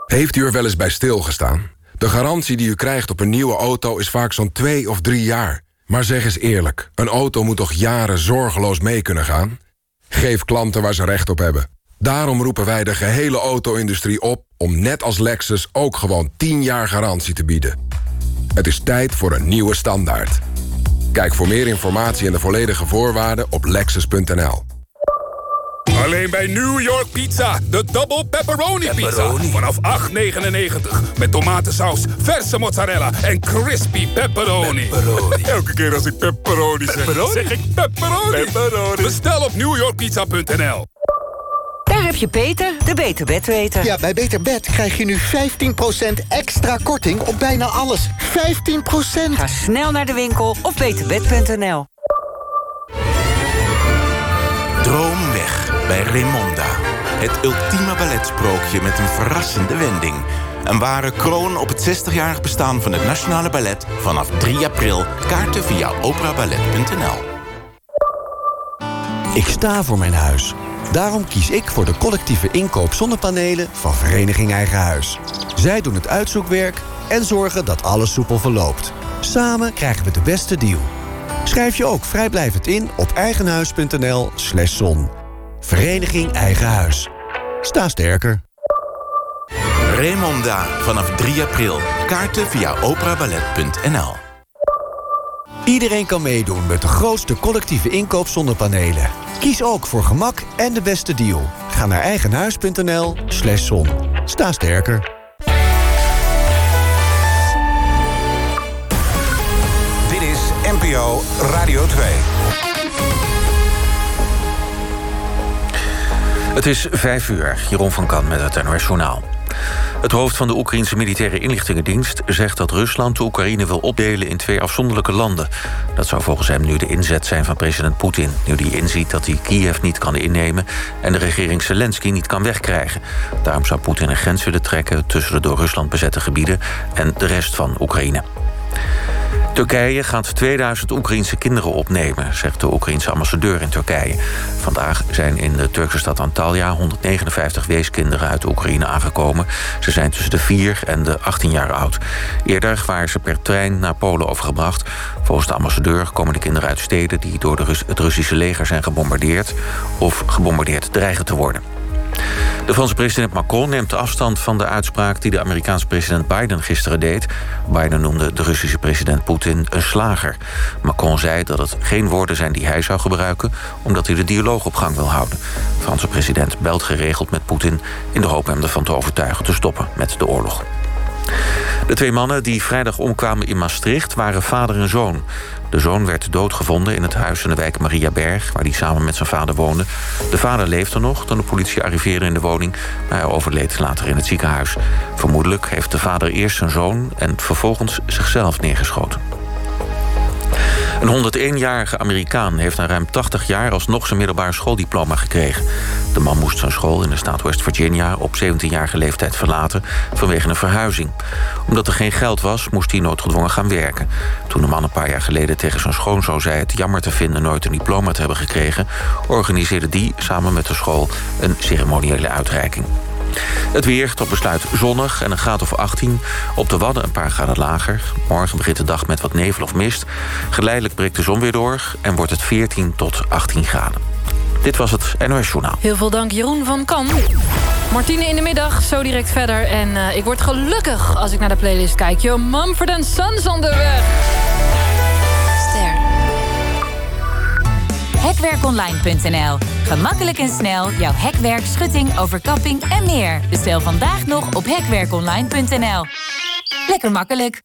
Heeft u er wel eens bij stilgestaan? De garantie die u krijgt op een nieuwe auto is vaak zo'n twee of drie jaar. Maar zeg eens eerlijk, een auto moet toch jaren zorgeloos mee kunnen gaan? Geef klanten waar ze recht op hebben. Daarom roepen wij de gehele auto-industrie op... om net als Lexus ook gewoon 10 jaar garantie te bieden. Het is tijd voor een nieuwe standaard. Kijk voor meer informatie en de volledige voorwaarden op lexus.nl. Alleen bij New York Pizza. De double pepperoni, pizza. Vanaf 8,99. Met tomatensaus, verse mozzarella en crispy pepperoni. Elke keer als ik pepperoni zeg, zeg ik pepperoni. Bestel op newyorkpizza.nl. Daar heb je Peter, de Beter Bedweter. Ja, bij Beter Bed krijg je nu 15% extra korting op bijna alles. 15%! Ga snel naar de winkel of beterbed.nl. Droom weg bij Raymonda. Het ultieme balletsprookje met een verrassende wending. Een ware kroon op het 60-jarig bestaan van het Nationale Ballet... vanaf 3 april. Kaarten via operaballet.nl. Ik sta voor mijn huis. Daarom kies ik voor de collectieve inkoop zonnepanelen van Vereniging Eigen Huis. Zij doen het uitzoekwerk en zorgen dat alles soepel verloopt. Samen krijgen we de beste deal. Schrijf je ook vrijblijvend in op eigenhuis.nl slash zon. Vereniging Eigen Huis. Sta sterker. Raymonda vanaf 3 april. Kaarten via operaballet.nl. Iedereen kan meedoen met de grootste collectieve inkoop zonnepanelen. Kies ook voor gemak en de beste deal. Ga naar eigenhuis.nl slash zon. Sta sterker. Dit is NPO Radio 2. Het is vijf uur. Jeroen van Kan met het NOS Journaal. Het hoofd van de Oekraïnse militaire inlichtingendienst zegt dat Rusland de Oekraïne wil opdelen in twee afzonderlijke landen. Dat zou volgens hem nu de inzet zijn van president Poetin. Nu die inziet dat hij Kiev niet kan innemen en de regering Zelensky niet kan wegkrijgen. Daarom zou Poetin een grens willen trekken tussen de door Rusland bezette gebieden en de rest van Oekraïne. Turkije gaat 2000 Oekraïnse kinderen opnemen, zegt de Oekraïense ambassadeur in Turkije. Vandaag zijn in de Turkse stad Antalya 159 weeskinderen uit Oekraïne aangekomen. Ze zijn tussen de 4 en de 18 jaar oud. Eerder waren ze per trein naar Polen overgebracht. Volgens de ambassadeur komen de kinderen uit steden die door de Rus het Russische leger zijn gebombardeerd of gebombardeerd dreigen te worden. De Franse president Macron neemt afstand van de uitspraak... die de Amerikaanse president Biden gisteren deed. Biden noemde de Russische president Poetin een slager. Macron zei dat het geen woorden zijn die hij zou gebruiken... omdat hij de dialoog op gang wil houden. De Franse president belt geregeld met Poetin... in de hoop hem ervan te overtuigen te stoppen met de oorlog. De twee mannen die vrijdag omkwamen in Maastricht waren vader en zoon. De zoon werd doodgevonden in het huis in de wijk Mariaberg... waar hij samen met zijn vader woonde. De vader leefde nog toen de politie arriveerde in de woning... maar hij overleed later in het ziekenhuis. Vermoedelijk heeft de vader eerst zijn zoon... en vervolgens zichzelf neergeschoten. Een 101-jarige Amerikaan heeft na ruim 80 jaar alsnog zijn middelbaar schooldiploma gekregen. De man moest zijn school in de staat West Virginia op 17-jarige leeftijd verlaten vanwege een verhuizing. Omdat er geen geld was, moest hij noodgedwongen gaan werken. Toen de man een paar jaar geleden tegen zijn schoonzoon zei het jammer te vinden nooit een diploma te hebben gekregen, organiseerde die samen met de school een ceremoniële uitreiking. Het weer tot besluit zonnig en een graad of 18. Op de Wadden een paar graden lager. Morgen begint de dag met wat nevel of mist. Geleidelijk breekt de zon weer door en wordt het 14 tot 18 graden. Dit was het NOS Journaal. Heel veel dank Jeroen van Kan. Martine in de middag, zo direct verder. En uh, ik word gelukkig als ik naar de playlist kijk. Yo, Mumford Sons onderweg. Hekwerkonline.nl. Gemakkelijk en snel jouw hekwerk, schutting, overkapping en meer. Bestel vandaag nog op hekwerkonline.nl. Lekker makkelijk.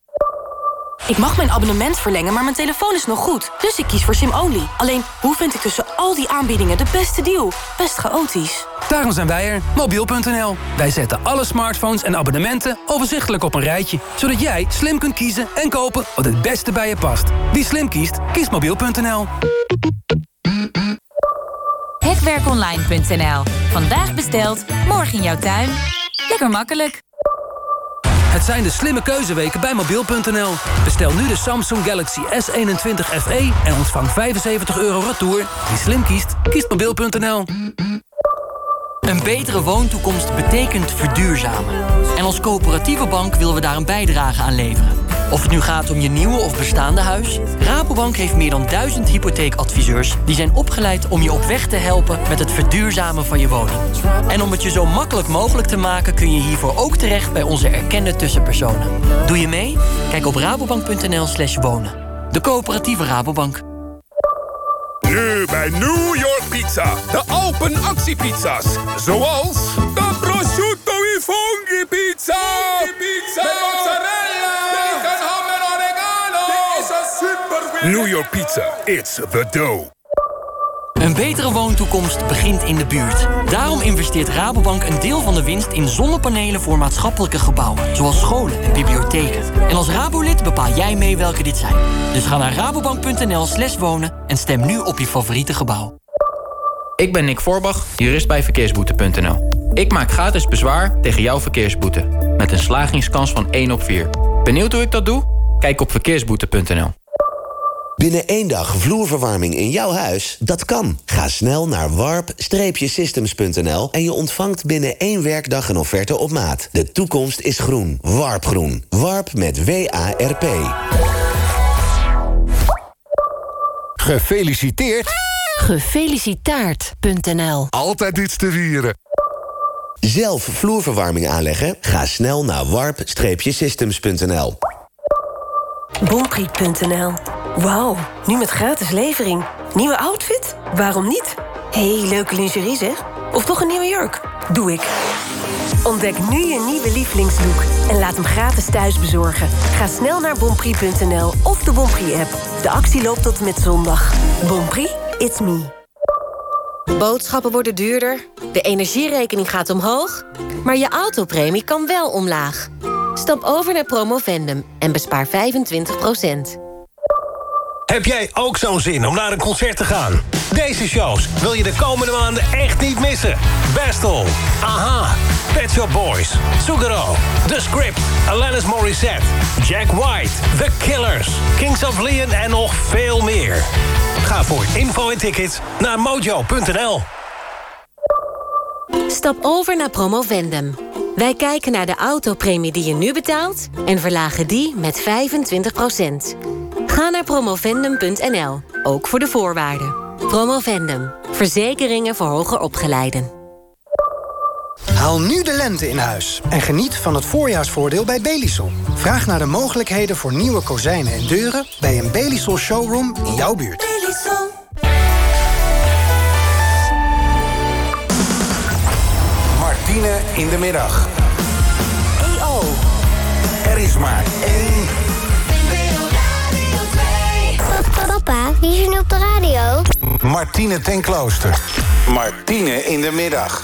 Ik mag mijn abonnement verlengen, maar mijn telefoon is nog goed. Dus ik kies voor SimOnly. Alleen, hoe vind ik tussen al die aanbiedingen de beste deal? Best chaotisch. Daarom zijn wij er, mobiel.nl. Wij zetten alle smartphones en abonnementen overzichtelijk op een rijtje. Zodat jij slim kunt kiezen en kopen wat het beste bij je past. Wie slim kiest, kiest mobiel.nl. Hekwerkonline.nl. Vandaag besteld, morgen in jouw tuin. Lekker makkelijk. Het zijn de slimme keuzeweken bij mobiel.nl. Bestel nu de Samsung Galaxy S21 FE en ontvang 75 euro retour. Wie slim kiest, kiest mobiel.nl. Een betere woontoekomst betekent verduurzamen. En als coöperatieve bank willen we daar een bijdrage aan leveren. Of het nu gaat om je nieuwe of bestaande huis... Rabobank heeft meer dan duizend hypotheekadviseurs... die zijn opgeleid om je op weg te helpen met het verduurzamen van je woning. En om het je zo makkelijk mogelijk te maken... kun je hiervoor ook terecht bij onze erkende tussenpersonen. Doe je mee? Kijk op rabobank.nl slash wonen. De coöperatieve Rabobank. Nu bij New York Pizza. De Alpen actiepizza's. Zoals de prosciutto i funghi pizza. pizza. Met mozzarella. Bacon, ham en oregano. New York Pizza. It's the dough. Een betere woontoekomst begint in de buurt. Daarom investeert Rabobank een deel van de winst in zonnepanelen voor maatschappelijke gebouwen, zoals scholen en bibliotheken. En als Rabolid bepaal jij mee welke dit zijn. Dus ga naar rabobank.nl/slash wonen en stem nu op je favoriete gebouw. Ik ben Nick Voorbach, jurist bij verkeersboete.nl. Ik maak gratis bezwaar tegen jouw verkeersboete. Met een slagingskans van 1 op 4. Benieuwd hoe ik dat doe? Kijk op verkeersboete.nl. Binnen één dag vloerverwarming in jouw huis? Dat kan. Ga snel naar warp-systems.nl en je ontvangt binnen één werkdag een offerte op maat. De toekomst is groen. Warpgroen. Warp met W-A-R-P. Gefeliciteerd. Gefelicitaard.nl Altijd iets te vieren. Zelf vloerverwarming aanleggen? Ga snel naar warp-systems.nl. Bonprix.nl. Wauw, nu met gratis levering. Nieuwe outfit? Waarom niet? hey, leuke lingerie zeg. Of toch een nieuwe jurk? Doe ik. Ontdek nu je nieuwe lievelingslook en laat hem gratis thuis bezorgen. Ga snel naar bonprix.nl of de Bonprix-app. De actie loopt tot en met zondag. Bonprix, it's me. Boodschappen worden duurder, de energierekening gaat omhoog... maar je autopremie kan wel omlaag. Stap over naar Promovendum en bespaar 25% Heb jij ook zo'n zin om naar een concert te gaan? Deze shows wil je de komende maanden echt niet missen. Bestel, Aha, Pet Shop Boys, Sugaro, The Script, Alanis Morissette, Jack White, The Killers, Kings of Leon en nog veel meer. Ga voor info en tickets naar mojo.nl. Stap over naar Promovendum. Wij kijken naar de autopremie die je nu betaalt... en verlagen die met 25% Ga naar promovendum.nl, ook voor de voorwaarden. Promovendum, verzekeringen voor hoger opgeleiden. Haal nu de lente in huis en geniet van het voorjaarsvoordeel bij Belisol. Vraag naar de mogelijkheden voor nieuwe kozijnen en deuren... bij een Belisol showroom in jouw buurt. Martine in de middag. EO. Er is maar één... Papa, wie is er nu op de radio? Martine ten Klooster. Martine in de middag.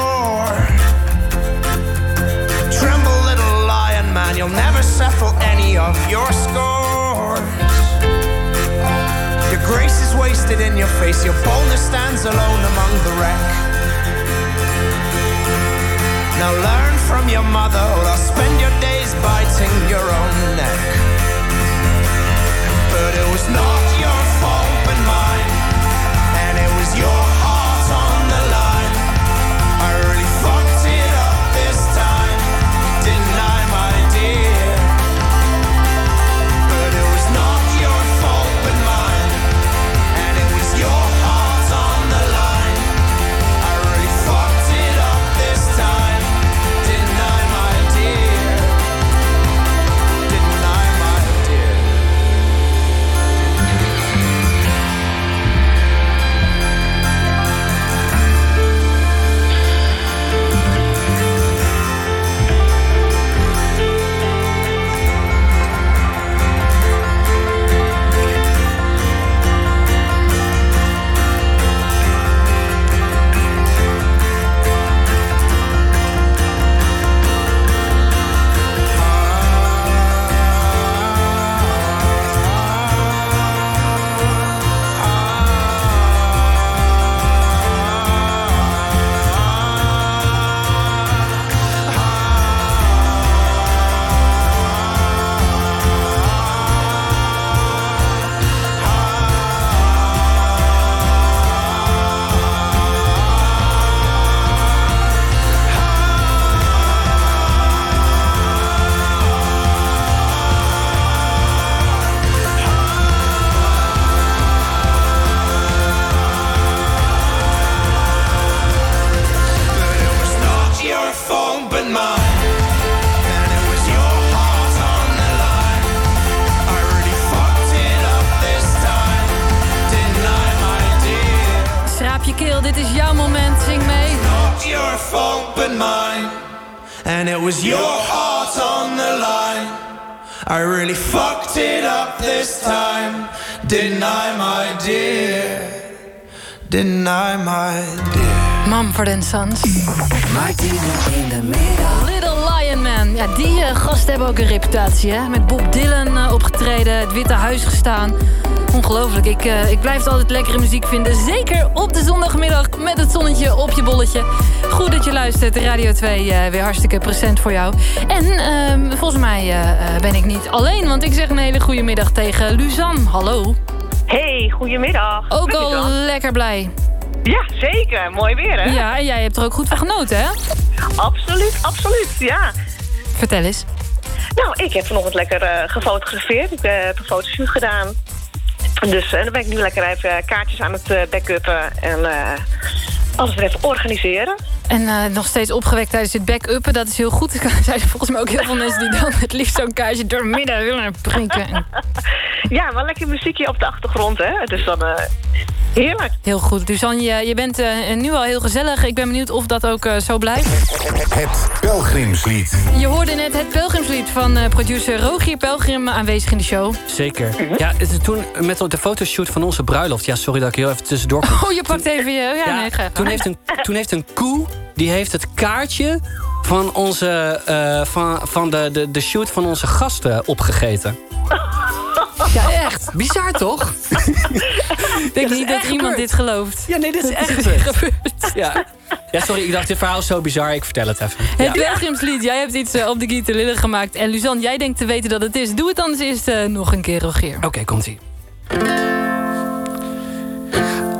You'll never settle any of your scores. Your grace is wasted in your face, your boldness stands alone among the wreck. Now learn from your mother, or I'll spend your days biting your own neck. But it was not your fault, but mine, Mumford Sons. Little Lion Man. Ja, die eh, gasten hebben ook een reputatie, hè? Met Bob Dylan eh, opgetreden, het Witte Huis gestaan. Ongelooflijk. Ik, eh, ik blijf altijd lekkere muziek vinden. Zeker op de zondagmiddag met het zonnetje op je bolletje. Goed dat je luistert. Radio 2 eh, weer hartstikke present voor jou. En ehm, volgens mij ben ik niet alleen, want ik zeg een hele goede middag tegen Luzanne. Hallo. Hey, goedemiddag. Ook al lekker blij. Ja, zeker. Mooi weer, hè? Ja, en jij hebt er ook goed van genoten, hè? Absoluut, absoluut, ja. Vertel eens. Nou, ik heb vanochtend lekker eh, gefotografeerd. Ik eh, heb een fotoshoot gedaan. Dus uh, dan ben ik nu lekker even kaartjes aan het backuppen en alles weer even organiseren. En uh, nog steeds opgewekt tijdens het back-uppen. Dat is heel goed. Er zijn volgens mij ook heel veel mensen die dan het liefst zo'n kaartje door midden willen prikken. ja, wel lekker muziekje op de achtergrond, hè. Dus dan... Uh, heerlijk. Heel goed. Dusan, je, je bent uh, nu al heel gezellig. Ik ben benieuwd of dat ook zo blijft. Het Pelgrimslied. Je hoorde net het Pelgrimslied van producer Rogier Pelgrim aanwezig in de show. Zeker. Ja, toen met de fotoshoot van onze bruiloft. Ja, sorry dat ik heel even tussendoor kom. Oh, je pakt even je... Ja, ja nee, toen, heeft een, toen heeft een koe die heeft het kaartje van, onze, uh, van, van de, de, de shoot van onze gasten opgegeten. Ja, echt. Bizar, toch? Ik denk niet dat iemand dit gelooft. Ja, nee, dit is echt gebeurd. Ja. ja, sorry, ik dacht, dit verhaal is zo bizar. Ik vertel het even. Het ja. Belgiumslied, jij hebt iets uh, op de gitaar gemaakt. En Luzan, jij denkt te weten dat het is. Doe het anders eerst uh, nog een keer, Rogier. Oké, okay, komt-ie.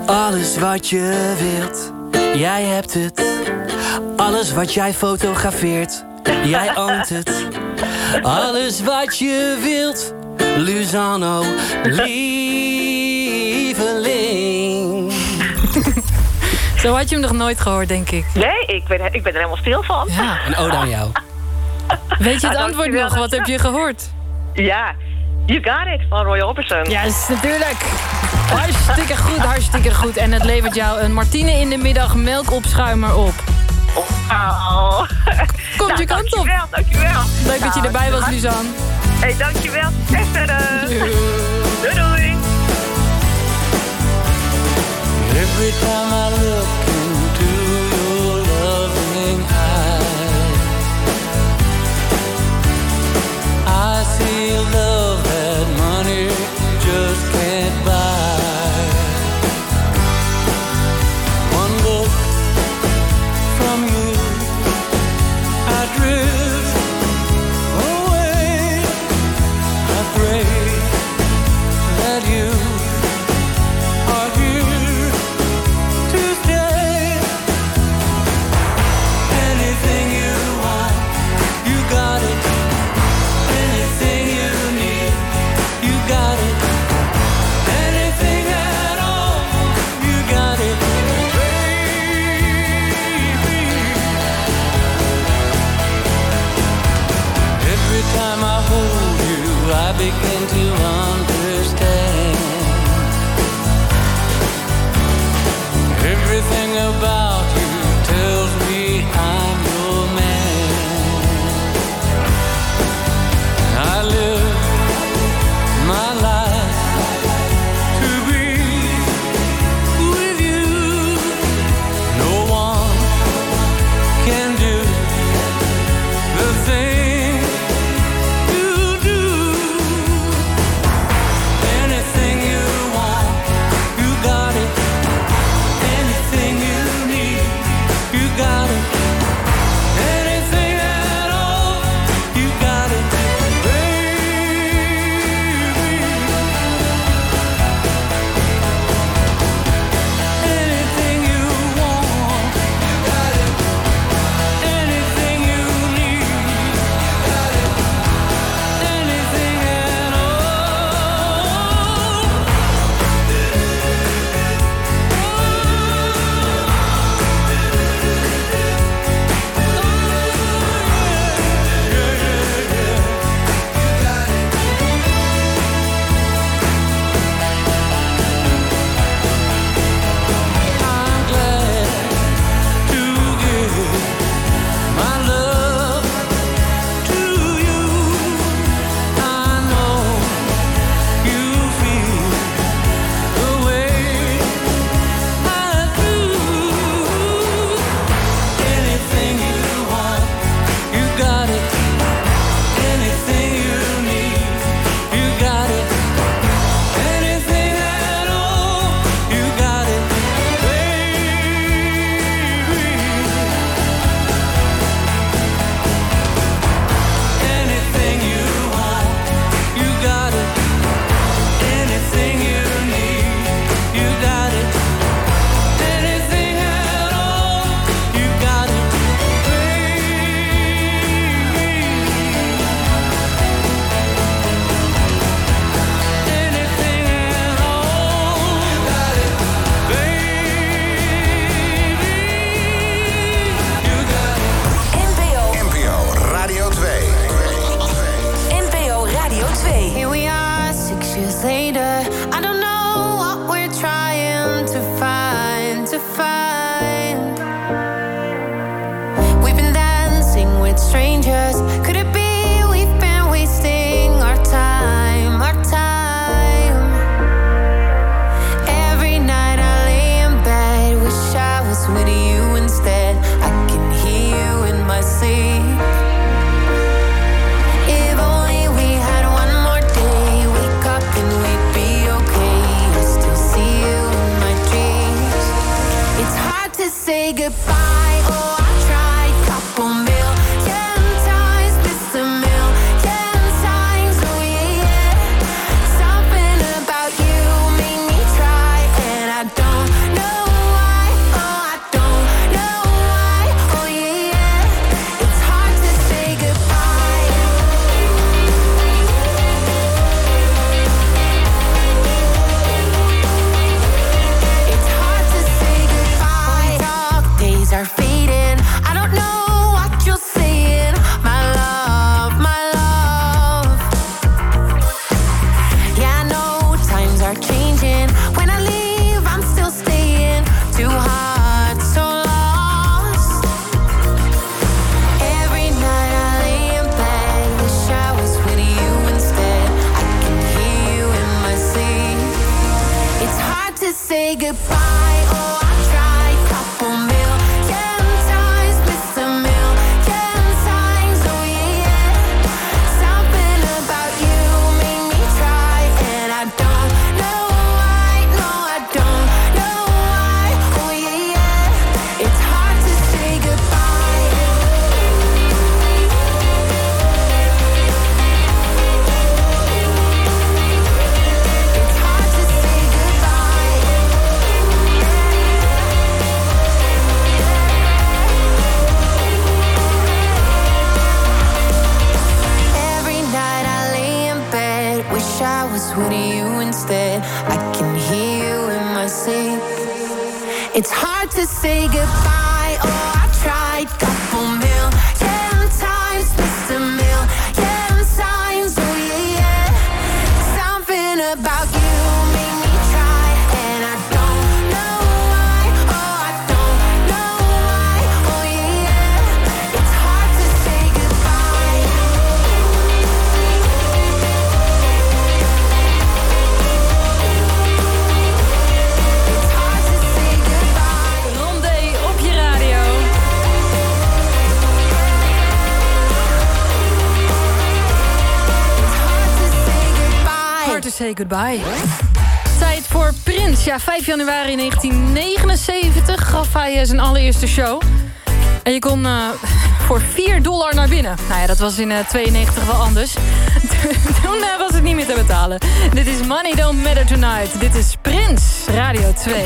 Alles wat je wilt, jij hebt het. Alles wat jij fotografeert, jij oomt het. Alles wat je wilt, Luzano, lieveling. Zo had je hem nog nooit gehoord, denk ik. Nee, ik ben, ik ben er helemaal stil van. Ja, een ode aan jou. Weet je het antwoord nog? Wat heb je gehoord? Ja, You Got It van Roy Orbison. Ja, yes, natuurlijk. Hartstikke goed, hartstikke goed. En het levert jou een Martine in de middag melkopschuimer op. Oh. Komt nou, je kant op. Dankjewel, dankjewel. Leuk nou, dat je erbij was, Luzan. Hé, hey, dankjewel. Succes verder. Doei, doei. Every time I look into your loving eyes I see love Goodbye. Tijd voor Prins. Ja, 5 januari 1979 gaf hij eh, zijn allereerste show. En je kon eh, voor 4 dollar naar binnen. Nou ja, dat was in eh, 92 wel anders. Toen was het niet meer te betalen. Dit is Money Don't Matter Tonight. Dit is Prins, Radio 2.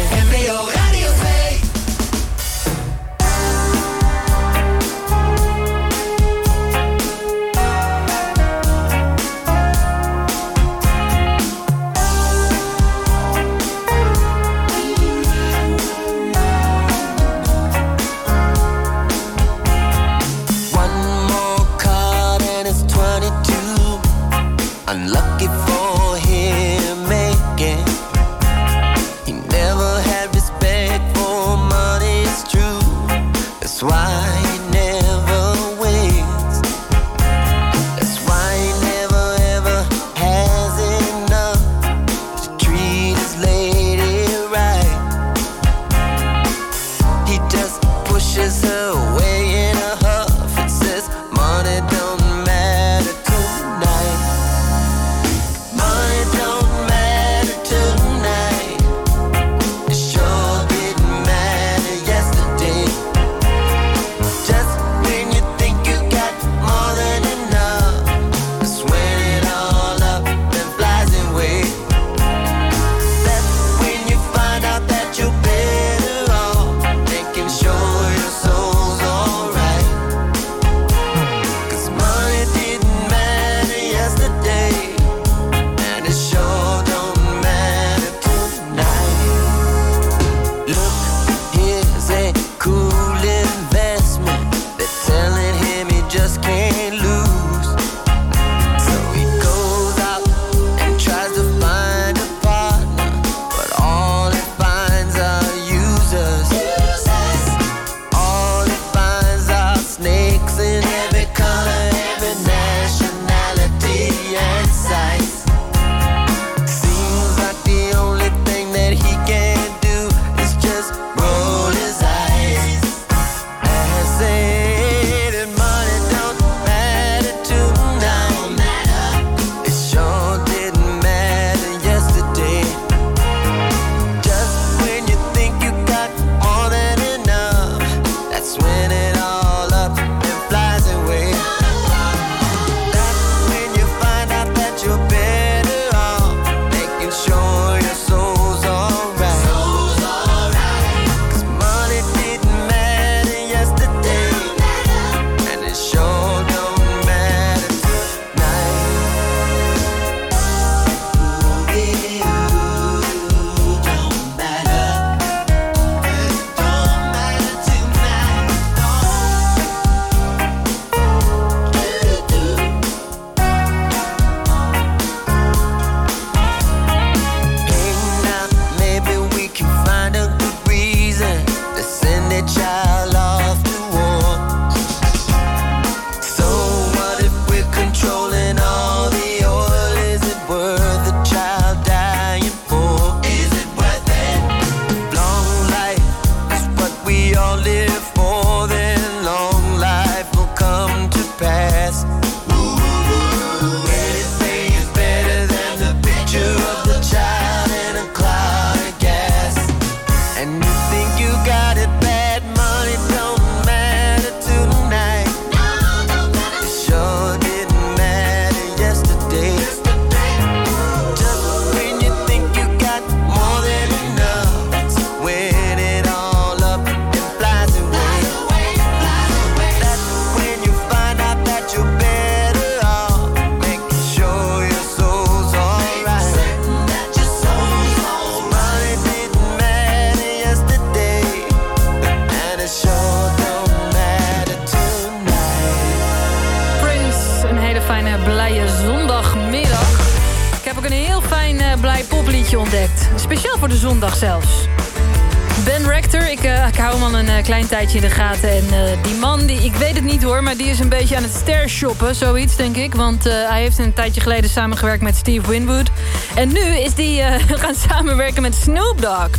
Shoppen. Zoiets, denk ik. Want eh, hij heeft een tijdje geleden samengewerkt met Steve Winwood. En nu is die eh, gaan samenwerken met Snoop Dogg.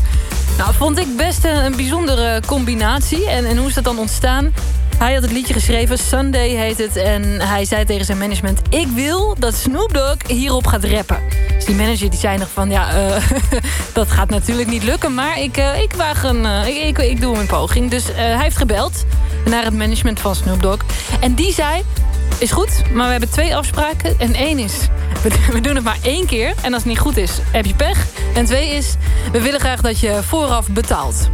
Nou, vond ik best een, bijzondere combinatie. En, en hoe is dat dan ontstaan? Hij had het liedje geschreven, Sunday heet het. En hij zei tegen zijn management... ik wil dat Snoop Dogg hierop gaat rappen. Dus die manager die zei nog van... ja, eh, dat gaat natuurlijk niet lukken... maar ik, ik waag een... ik, ik, ik doe een poging. Dus hij heeft gebeld naar het management van Snoop Dogg. En die zei... Is goed, maar we hebben twee afspraken. En één is, we, doen het maar één keer. En als het niet goed is, heb je pech. En twee is, we willen graag dat je vooraf betaalt.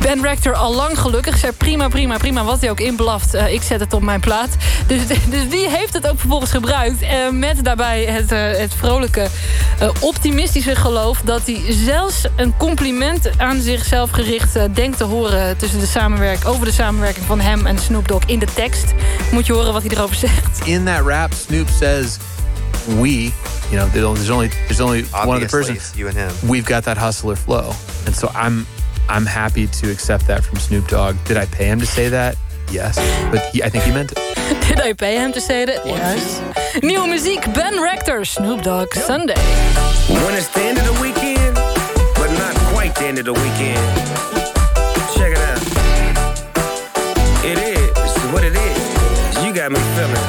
Ben Rector al lang gelukkig. Zei prima, prima, prima. Wat hij ook inbelaft. eh, ik zet het op mijn plaat. Dus, dus die heeft het ook vervolgens gebruikt. eh, met daarbij het, eh, het vrolijke, eh, optimistische geloof... dat hij zelfs een compliment aan zichzelf gericht denkt te horen... Tussen de samenwerking, over de samenwerking van hem en Snoop Dogg in de tekst. Moet je horen wat hij erover zegt. in that rap, Snoop says, "We, you know, there's only there's only one other person. you and him. We've got that hustler flow, and so I'm I'm happy to accept that from Snoop Dogg. Did I pay him to say that? Yes, but he, I think he meant it. Did I pay him to say that? Yes. Nieuwe muziek, Ben Rector, Snoop Dogg, Sunday. When it's the end of the weekend, but not quite the end of the weekend. Check it out. It is what it is. You got me feeling.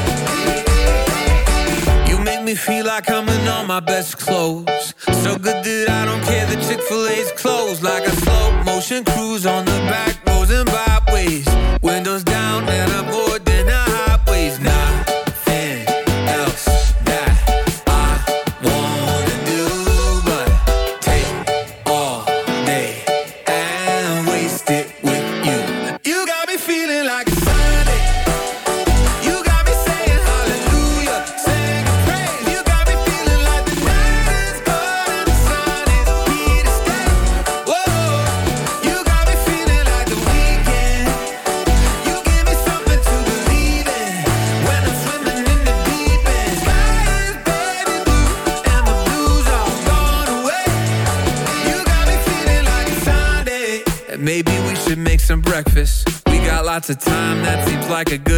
You make me feel like I'm in all my best clothes. So good that I don't care that Chick fil A's closed. Like a slow motion cruise on the back roads and byways. Windows down and I'm bored like a good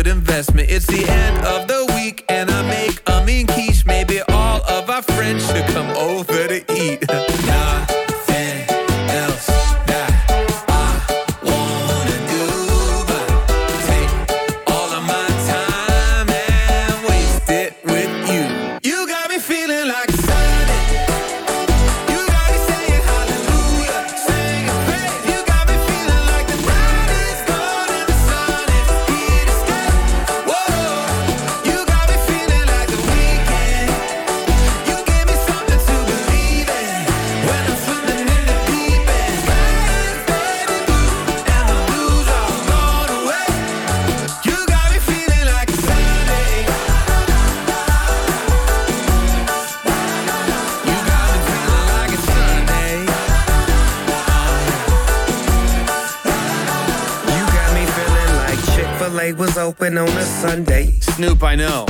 Sunday. Snoop, I know.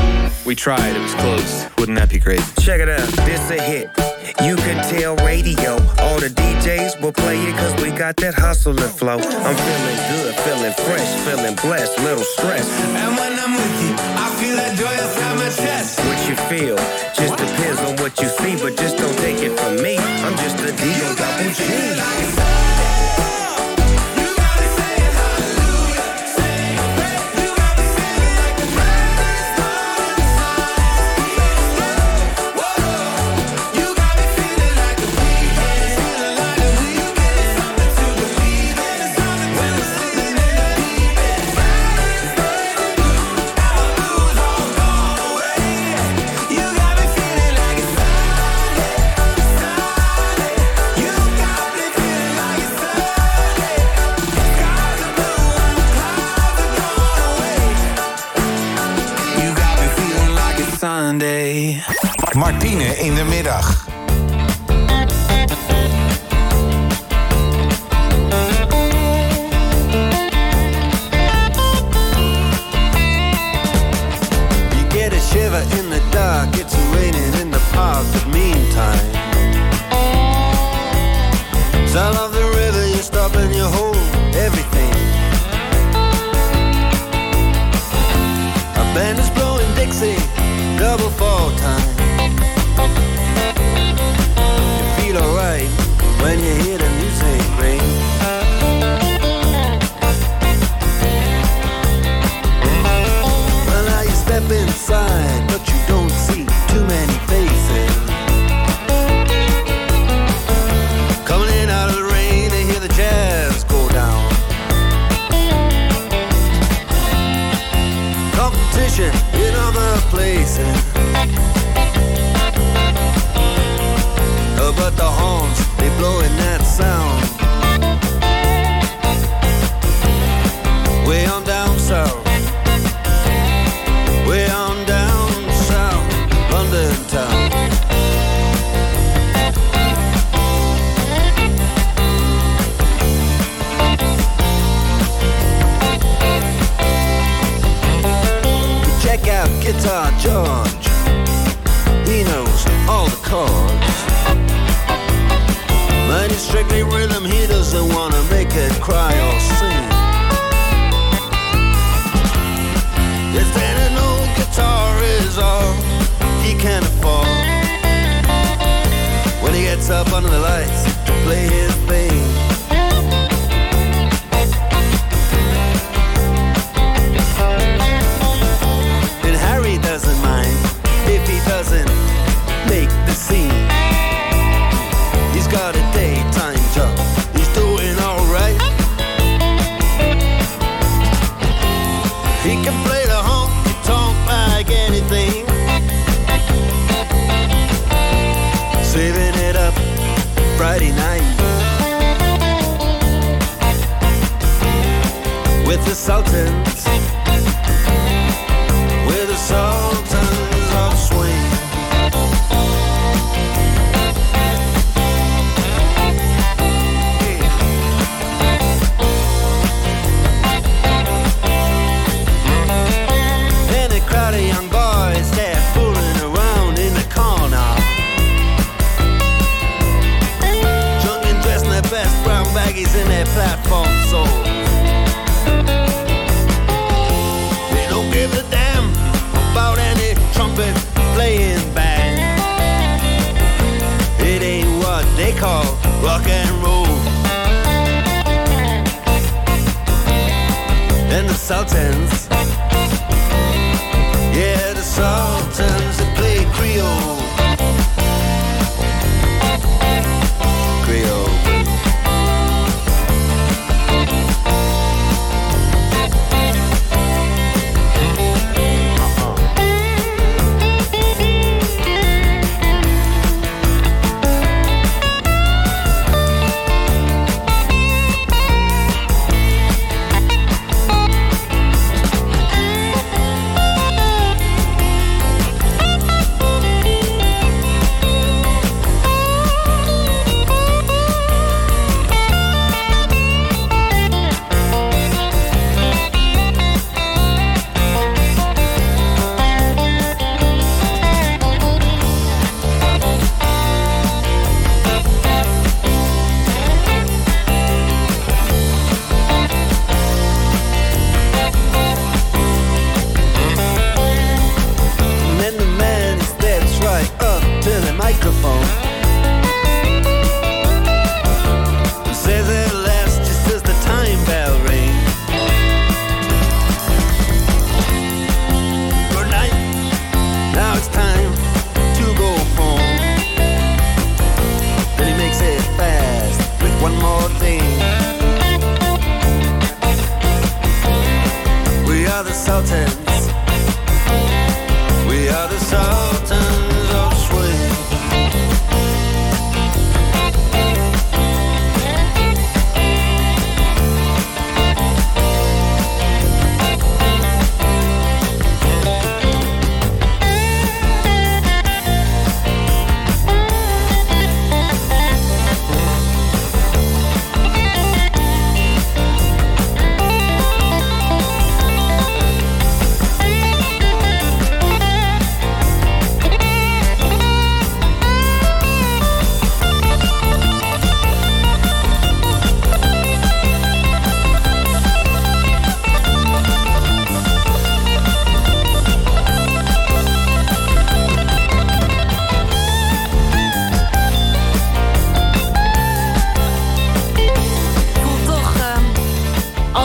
We tried. It was closed. Wouldn't that be great? Check it out, this a hit. You can tell radio. All the DJs will play it cause we got that hustle and flow. I'm feeling good, feeling fresh, feeling blessed, little stress. And when I'm with you, I feel that joy inside my chest. What you feel just depends on what you see, but just don't take it from me. I'm just a deal double G.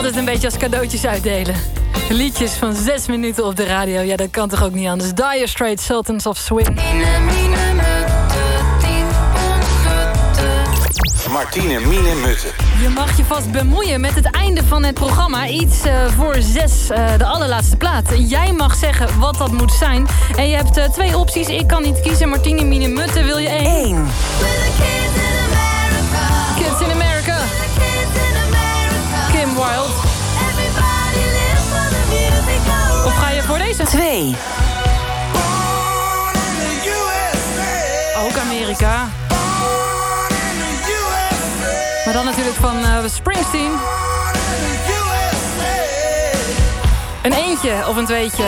Altijd een beetje als cadeautjes uitdelen. Liedjes van zes minuten op de radio. Ja, dat kan toch ook niet anders. Dire Straits, Sultans of Swing. Martine Mine Mutten. Je mag je vast bemoeien met het einde van het programma. Iets eh, voor zes, eh, de allerlaatste plaat. Jij mag zeggen wat dat moet zijn. En je hebt eh, twee opties. Ik kan niet kiezen. Martine Mine Mutten, wil je één? Eén. Of ga je voor deze? Twee. Ook Amerika. Maar dan natuurlijk van uh, Springsteen. Een eentje of een tweetje.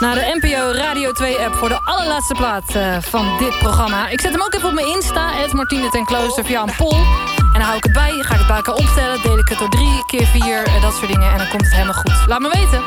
Naar de NPO Radio 2-app voor de allerlaatste plaat eh, van dit programma. Ik zet hem ook even op mijn Insta, Ed Martine ten Klooster, via een Pol. En dan hou ik het bij, ga ik het bij elkaar opstellen... deel ik het door drie keer vier, eh, dat soort dingen... en dan komt het helemaal goed. Laat me weten.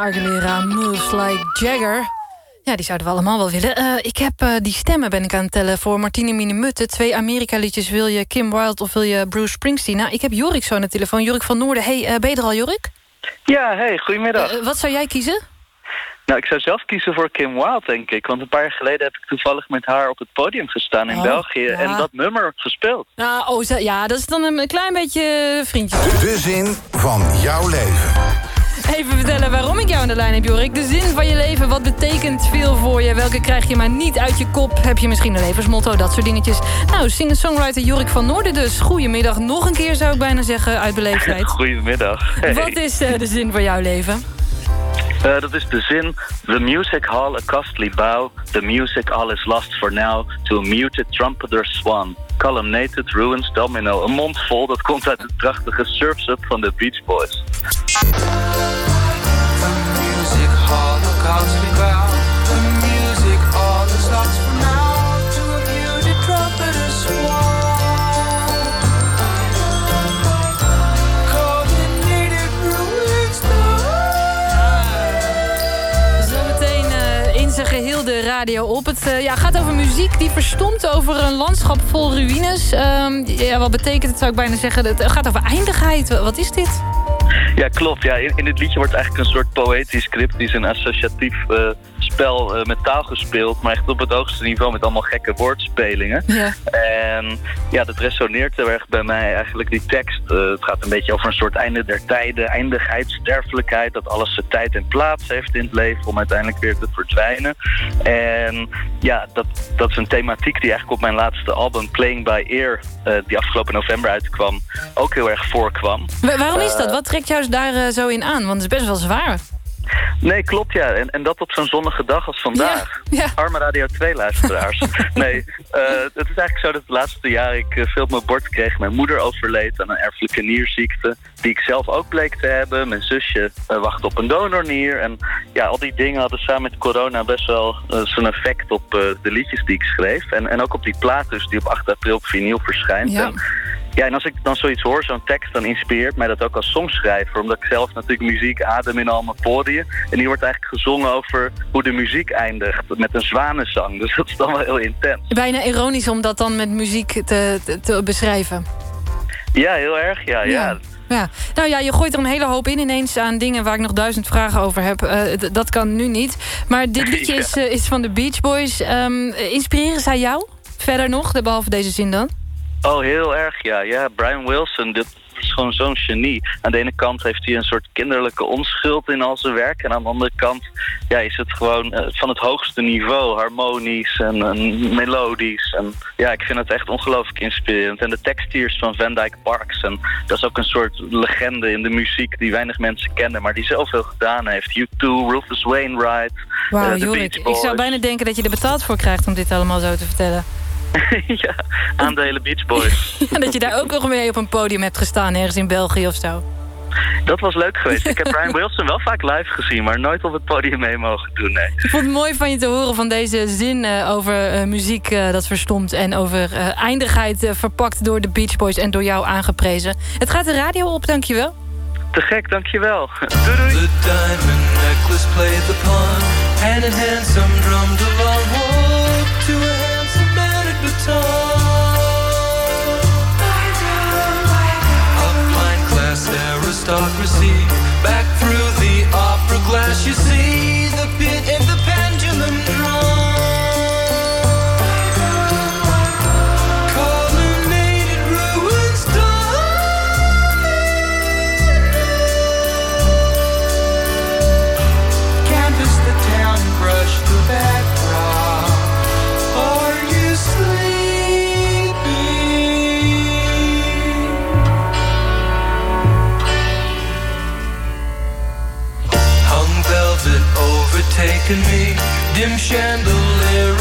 Aguilera, Moves Like Jagger. Ja, die zouden we allemaal wel willen. Eh, ik heb eh, die stemmen ben ik aan het tellen voor Martine Minemutte. Twee Amerika-liedjes. Wil je Kim Wilde of wil je Bruce Springsteen? Nou, ik heb Jorik zo aan de telefoon. Jorik van Noorden. Hey, eh, ben je er al, Jorik? Ja, hey, goedemiddag. Wat zou jij kiezen? nou, ik zou zelf kiezen voor Kim Wilde, denk ik. Want een paar jaar geleden heb ik toevallig met haar op het podium gestaan in Oh, België... ja. en dat nummer gespeeld. Nou, oh, ja, dat is dan een klein beetje vriendje. De zin van jouw leven. Even vertellen waarom ik jou aan de lijn heb, Jorik. De zin van je leven, wat betekent veel voor je? Welke krijg je maar niet uit je kop? Heb je misschien een levensmotto, dat soort dingetjes? Nou, singer-songwriter Jorik van Noorden dus. Goedemiddag, nog een keer zou ik bijna zeggen, uit beleefdheid. Goedemiddag. Hey. Wat is eh, de zin van jouw leven? Eh, dat is de zin... The music hall a costly bow. The music all is lost for now. To a muted trumpeter swan. Columnated ruins domino. Een mond vol, dat komt uit het prachtige Surf's Up van de Beach Boys. music hall, the costly bow. The music all is lost for now. Geheel de radio op. Het eh, ja, gaat over muziek die verstomt over een landschap vol ruïnes. Ehm, ja, wat betekent het, zou ik bijna zeggen? Het gaat over eindigheid. Wat is dit? Ja, klopt. Ja, in, in dit liedje wordt eigenlijk een soort poëtisch, cryptisch en associatief eh, spel eh, met taal gespeeld. Maar echt op het hoogste niveau met allemaal gekke woordspelingen. Ja. En ja, dat resoneert heel erg bij mij eigenlijk, die tekst. Eh, het gaat een beetje over een soort einde der tijden, eindigheid, sterfelijkheid. Dat alles zijn tijd en plaats heeft in het leven om uiteindelijk weer te verdwijnen. En ja, dat, dat is een thematiek die eigenlijk op mijn laatste album Playing by Ear, eh, die afgelopen november uitkwam, ook heel erg voorkwam. Wa- waarom is dat? Wat trekt jou daar zo in aan? Want het is best wel zwaar. Nee, klopt ja. En, en dat op zo'n zonnige dag als vandaag. Ja, ja. Arme Radio 2-luisteraars. nee, eh, het is eigenlijk zo dat het laatste jaar ik eh, veel op mijn bord kreeg. Mijn moeder overleed aan een erfelijke nierziekte. Die ik zelf ook bleek te hebben. Mijn zusje eh, wacht op een donornier. En ja, al die dingen hadden samen met corona best wel zijn effect op de liedjes die ik schreef. En, en ook op die plaat dus, die op 8 april op vinyl verschijnt. Ja. En ja, en als ik dan zoiets hoor, zo'n tekst, dan inspireert mij dat ook als songschrijver. Omdat ik zelf natuurlijk muziek adem in al mijn poriën. En die wordt eigenlijk gezongen over hoe de muziek eindigt. Met een zwanenzang. Dus dat is dan wel heel intens. Bijna ironisch om dat dan met muziek te, te, te beschrijven. Ja, heel erg. Ja, ja. Ja. Nou ja, je gooit er een hele hoop in ineens aan dingen waar ik nog duizend vragen over heb. Eh, dat kan nu niet. Maar dit liedje Ja. is, eh, is van de Beach Boys. Ehm, inspireren zij jou verder nog, behalve deze zin dan? Oh, heel erg, ja. Ja, Brian Wilson, dit is gewoon zo'n genie. Aan de ene kant heeft hij een soort kinderlijke onschuld in al zijn werk. En aan de andere kant ja, is het gewoon eh, van het hoogste niveau. Harmonisch en, en melodisch. En ja, ik vind het echt ongelooflijk inspirerend. En de tekst hier is van Van Dyke Parks. En dat is ook een soort legende in de muziek die weinig mensen kennen. Maar die zoveel gedaan heeft. U2, Rufus Wainwright, eh, de Jorik. Beach Ik zou bijna denken dat je er betaald voor krijgt om dit allemaal zo te vertellen. ja, aandelen Beach Boys. En dat je daar ook nog mee op een podium hebt gestaan, ergens in België of zo. Dat was leuk geweest. Ik heb Brian Wilson wel vaak live gezien, maar nooit op het podium mee mogen doen, nee. Ik vond het mooi van je te horen van deze zin eh, over eh, muziek eh, dat verstomt... en over eh, eindigheid verpakt door de Beach Boys en door jou aangeprezen. Het gaat de radio op, dankjewel. Te gek, dankjewel. Doei doei. The diamond necklace played the pawn. Hand in hand, some drummed along. Walk to aristocracy. Back through the opera glass, you see overtaken me. Dim chandelier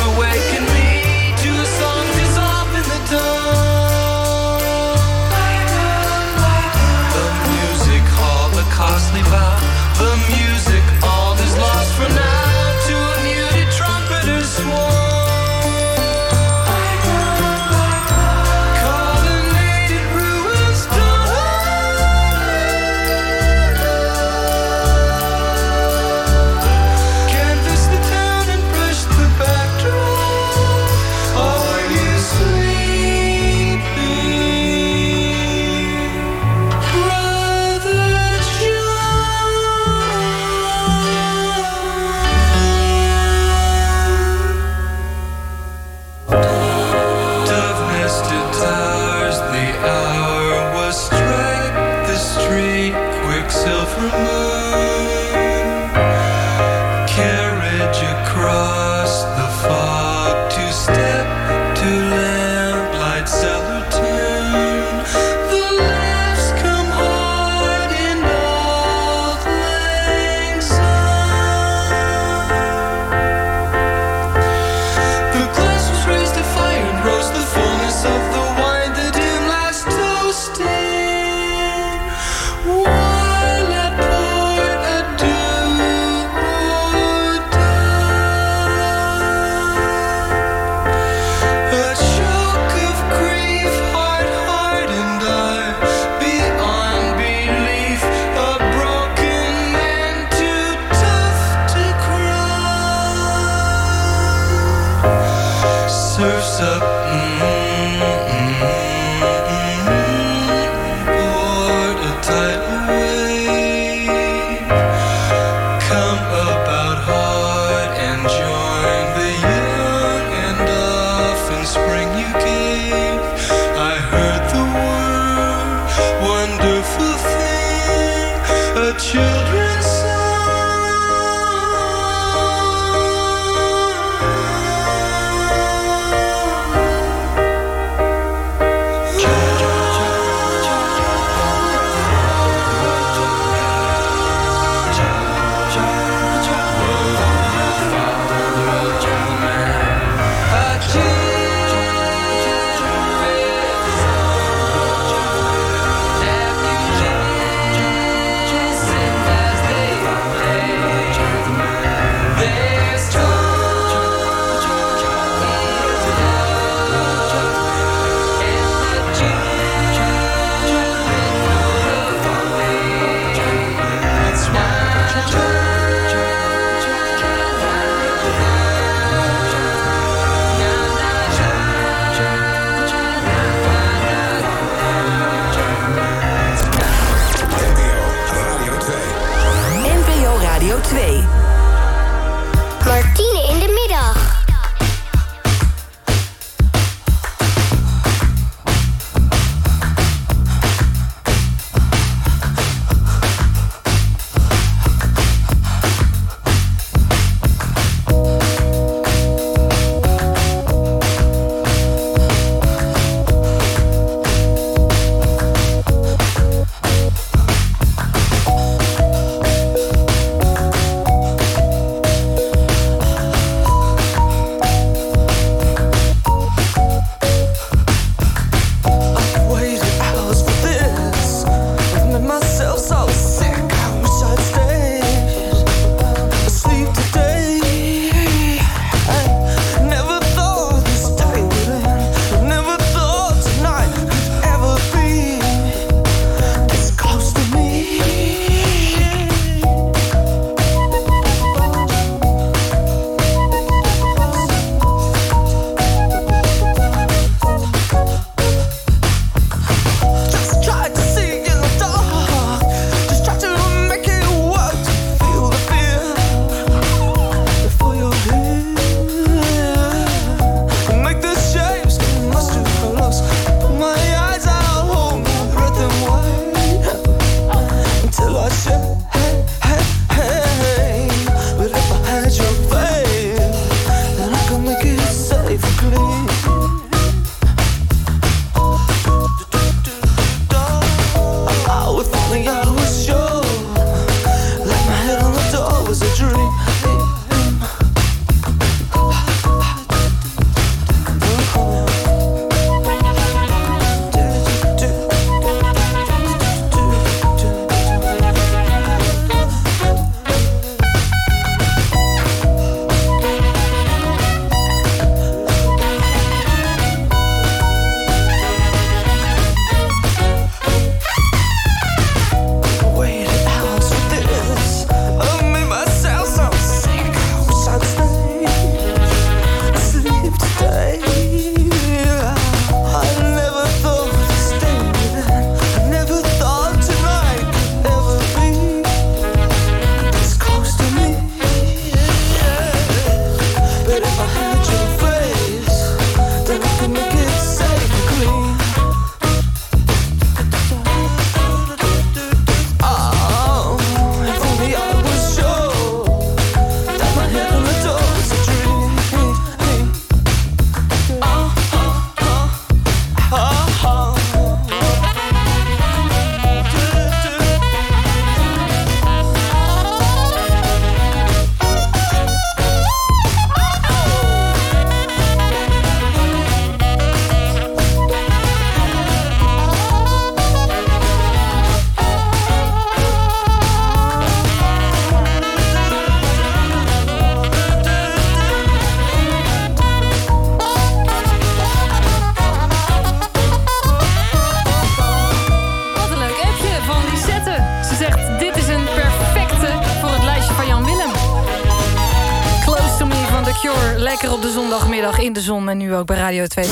en nu ook bij Radio 2.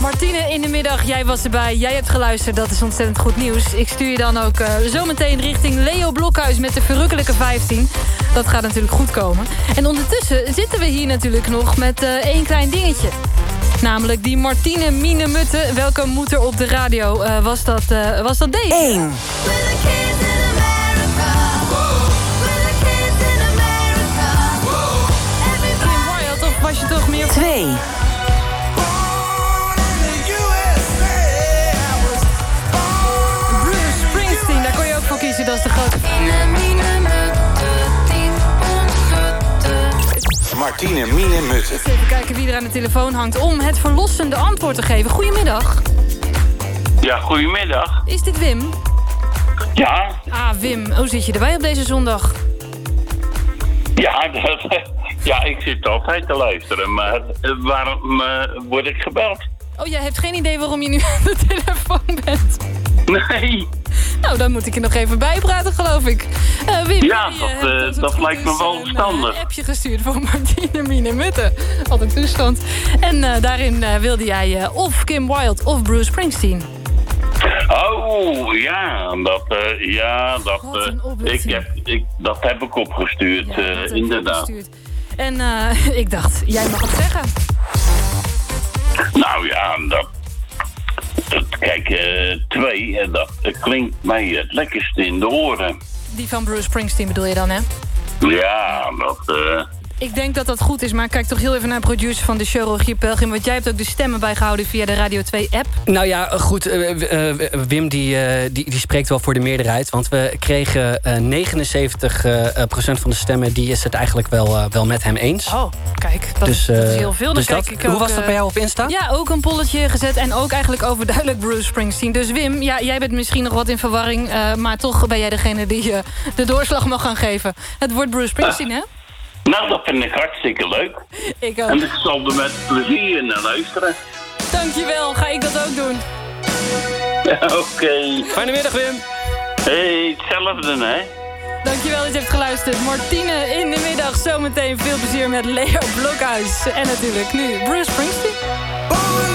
Martine in de middag, jij was erbij, jij hebt geluisterd, dat is ontzettend goed nieuws. Ik stuur je dan ook uh, zometeen richting Leo Blokhuis met de verrukkelijke 15. Dat gaat natuurlijk goed komen. En ondertussen zitten we hier natuurlijk nog met eh, één klein dingetje. Namelijk die Martine Mine Mutten. Welke moeder op de radio eh, was dat, was dat deze? Eén. Toch meer... 2. Bruce Springsteen, daar kon je ook voor kiezen. Dat is de grote... Martine Mine Mutten. Even kijken wie er aan de telefoon hangt om het verlossende antwoord te geven. Goedemiddag. Ja, goedemiddag. Is dit Wim? Ja, Ah, Wim, hoe zit je erbij op deze zondag? ja, dat, ja, ik zit altijd te luisteren, maar waarom eh, word ik gebeld? Oh, jij hebt geen idee waarom je nu aan de telefoon bent? Nee. Nou, dan moet ik je nog even bijpraten, geloof ik. Eh, Wim, Ja, dat, eh, dat lijkt me wel een, verstandig. eh, appje gestuurd voor Martine Mine Mutte. Wat een toestand. En daarin wilde jij of Kim Wilde of Bruce Springsteen. Oh, ja, dat, eh, ja, dat, ik heb, ik, dat heb ik opgestuurd, inderdaad. opgestuurd. En eh, ik dacht, jij mag het zeggen. Nou ja, dat, dat kijk, eh, twee, eh, dat klinkt mij het lekkerste in de oren. Die van Bruce Springsteen bedoel je dan, hè? Ja, dat, Ik denk dat dat goed is, maar kijk toch heel even naar de producer van de show, Rogier Pelgrim. Want jij hebt ook de stemmen bijgehouden via de Radio 2-app. Nou ja, goed, eh, eh, Wim die, eh, die, die spreekt wel voor de meerderheid. Want we kregen eh 79 eh, eh, procent van de stemmen... die is het eigenlijk wel, eh, wel met hem eens. Oh, kijk, dat, Dus, dat is eh, heel veel. Dan dus kijk dat- ik hoe ook, was dat eh, bij jou op Insta? Ja, ook een polletje gezet en ook eigenlijk overduidelijk Bruce Springsteen. Dus Wim, ja, jij bent misschien nog wat in verwarring... eh, maar toch ben jij degene die eh, de doorslag mag gaan geven. Het wordt Bruce Springsteen, hè? Nou, dat vind ik hartstikke leuk. Ik ook. En ik zal er met plezier naar luisteren. Dankjewel, ga ik dat ook doen. Oké. Fijne middag, Wim. Hey, hetzelfde, hè? Dankjewel dat je hebt geluisterd. Martine in de middag. Zometeen veel plezier met Leo Blokhuis. En natuurlijk nu Bruce Springsteen.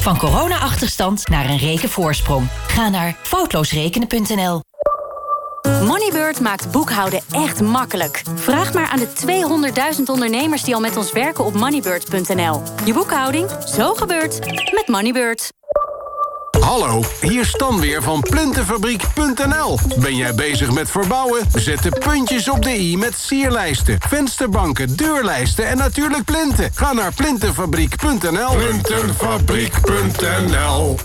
Van corona-achterstand naar een rekenvoorsprong. Ga naar foutloosrekenen.nl. Moneybird maakt boekhouden echt makkelijk. Vraag maar aan de 200.000 ondernemers die al met ons werken op moneybird.nl. Je boekhouding, zo gebeurt, met Moneybird. Hallo, hier Stan weer van Plintenfabriek.nl. Ben jij bezig met verbouwen? Zet de puntjes op de i met sierlijsten, vensterbanken, deurlijsten en natuurlijk plinten. Ga naar Plintenfabriek.nl. Plintenfabriek.nl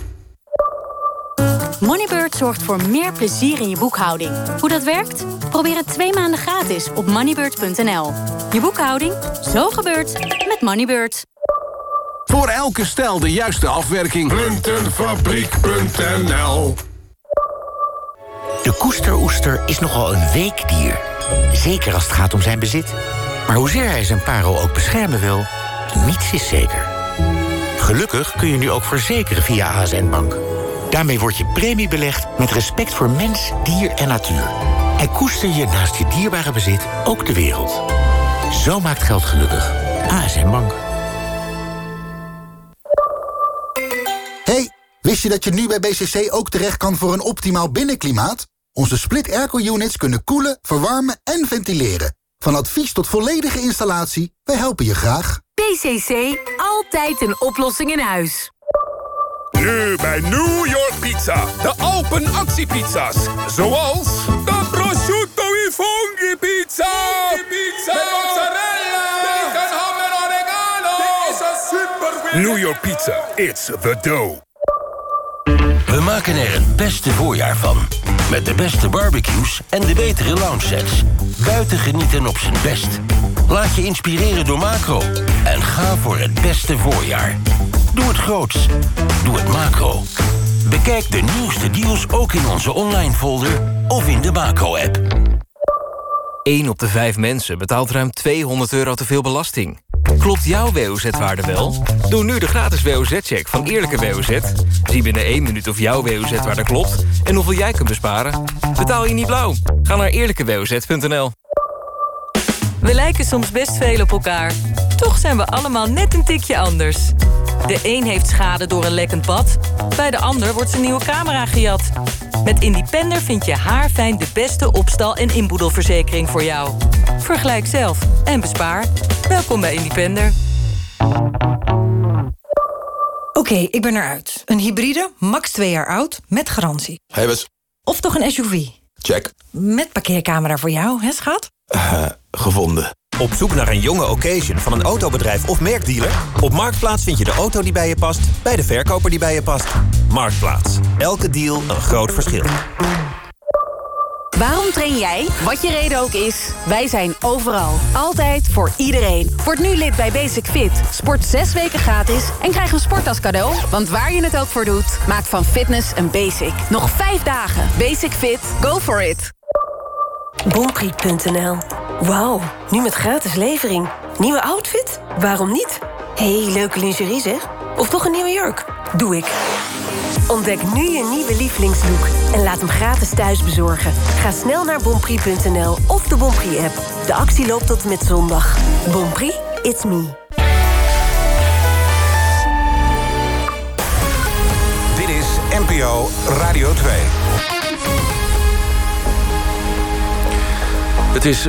Moneybird zorgt voor meer plezier in je boekhouding. Hoe dat werkt? Probeer het twee maanden gratis op moneybird.nl. Je boekhouding, zo gebeurt met Moneybird. Voor elke stijl de juiste afwerking. Plintenfabriek.nl De koesteroester is nogal een weekdier. Zeker als het gaat om zijn bezit. Maar hoezeer hij zijn parel ook beschermen wil, niets is zeker. Gelukkig kun je nu ook verzekeren via ASN Bank. Daarmee wordt je premie belegd met respect voor mens, dier en natuur. En koester je naast je dierbare bezit ook de wereld. Zo maakt geld gelukkig. ASN Bank. Wist je dat je nu bij BCC ook terecht kan voor een optimaal binnenklimaat? Onze split airco units kunnen koelen, verwarmen en ventileren. Van advies tot volledige installatie, wij helpen je graag. BCC, altijd een oplossing in huis. Nu bij New York Pizza. De Alpen actiepizza's. Zoals de prosciutto i funghi pizza. pizza. Met mozzarella. Bacon, ham en oregano. Dit is een super New York Pizza. It's the dough. We maken er het beste voorjaar van. Met de beste barbecues en de betere lounge sets. Buiten genieten op zijn best. Laat je inspireren door Macro. En ga voor het beste voorjaar. Doe het groots. Doe het macro. Bekijk de nieuwste deals ook in onze online folder of in de Macro-app. 1 op de 5 mensen betaalt ruim 200 euro te veel belasting. Klopt jouw WOZ-waarde wel? Doe nu de gratis WOZ-check van Eerlijke WOZ. Zie binnen 1 minuut of jouw WOZ-waarde klopt en hoeveel jij kunt besparen. Betaal je niet blauw? Ga naar eerlijkewoz.nl. We lijken soms best veel op elkaar. Toch zijn we allemaal net een tikje anders. De een heeft schade door een lekkend pad. Bij de ander wordt zijn nieuwe camera gejat. Met Independer vind je haarfijn de beste opstal- en inboedelverzekering voor jou. Vergelijk zelf en bespaar. Welkom bij Independer. Oké, ik ben eruit. Een hybride, max 2 jaar oud, met garantie. Was... Of toch een SUV? Check. Met parkeercamera voor jou, hè schat? Uh, gevonden. Op zoek naar een jonge occasion van een autobedrijf of merkdealer? Op Marktplaats vind je de auto die bij je past... bij de verkoper die bij je past. Marktplaats. Elke deal een groot verschil. Waarom train jij? Wat je reden ook is, wij zijn overal. Altijd voor iedereen. Word nu lid bij Basic Fit. Sport zes weken gratis en krijg een sporttas cadeau. Want waar je het ook voor doet, maak van fitness een basic. Nog vijf dagen. Basic Fit. Go for it. Bonprix.nl. Wauw, nu met gratis levering. Nieuwe outfit? Waarom niet? hey, leuke lingerie zeg. Of toch een nieuwe jurk? Doe ik. Ontdek nu je nieuwe lievelingslook en laat hem gratis thuis bezorgen. Ga snel naar bonprix.nl of de Bonprix-app. De actie loopt tot en met zondag. Bonprix, it's me. Dit is NPO Radio 2. Het is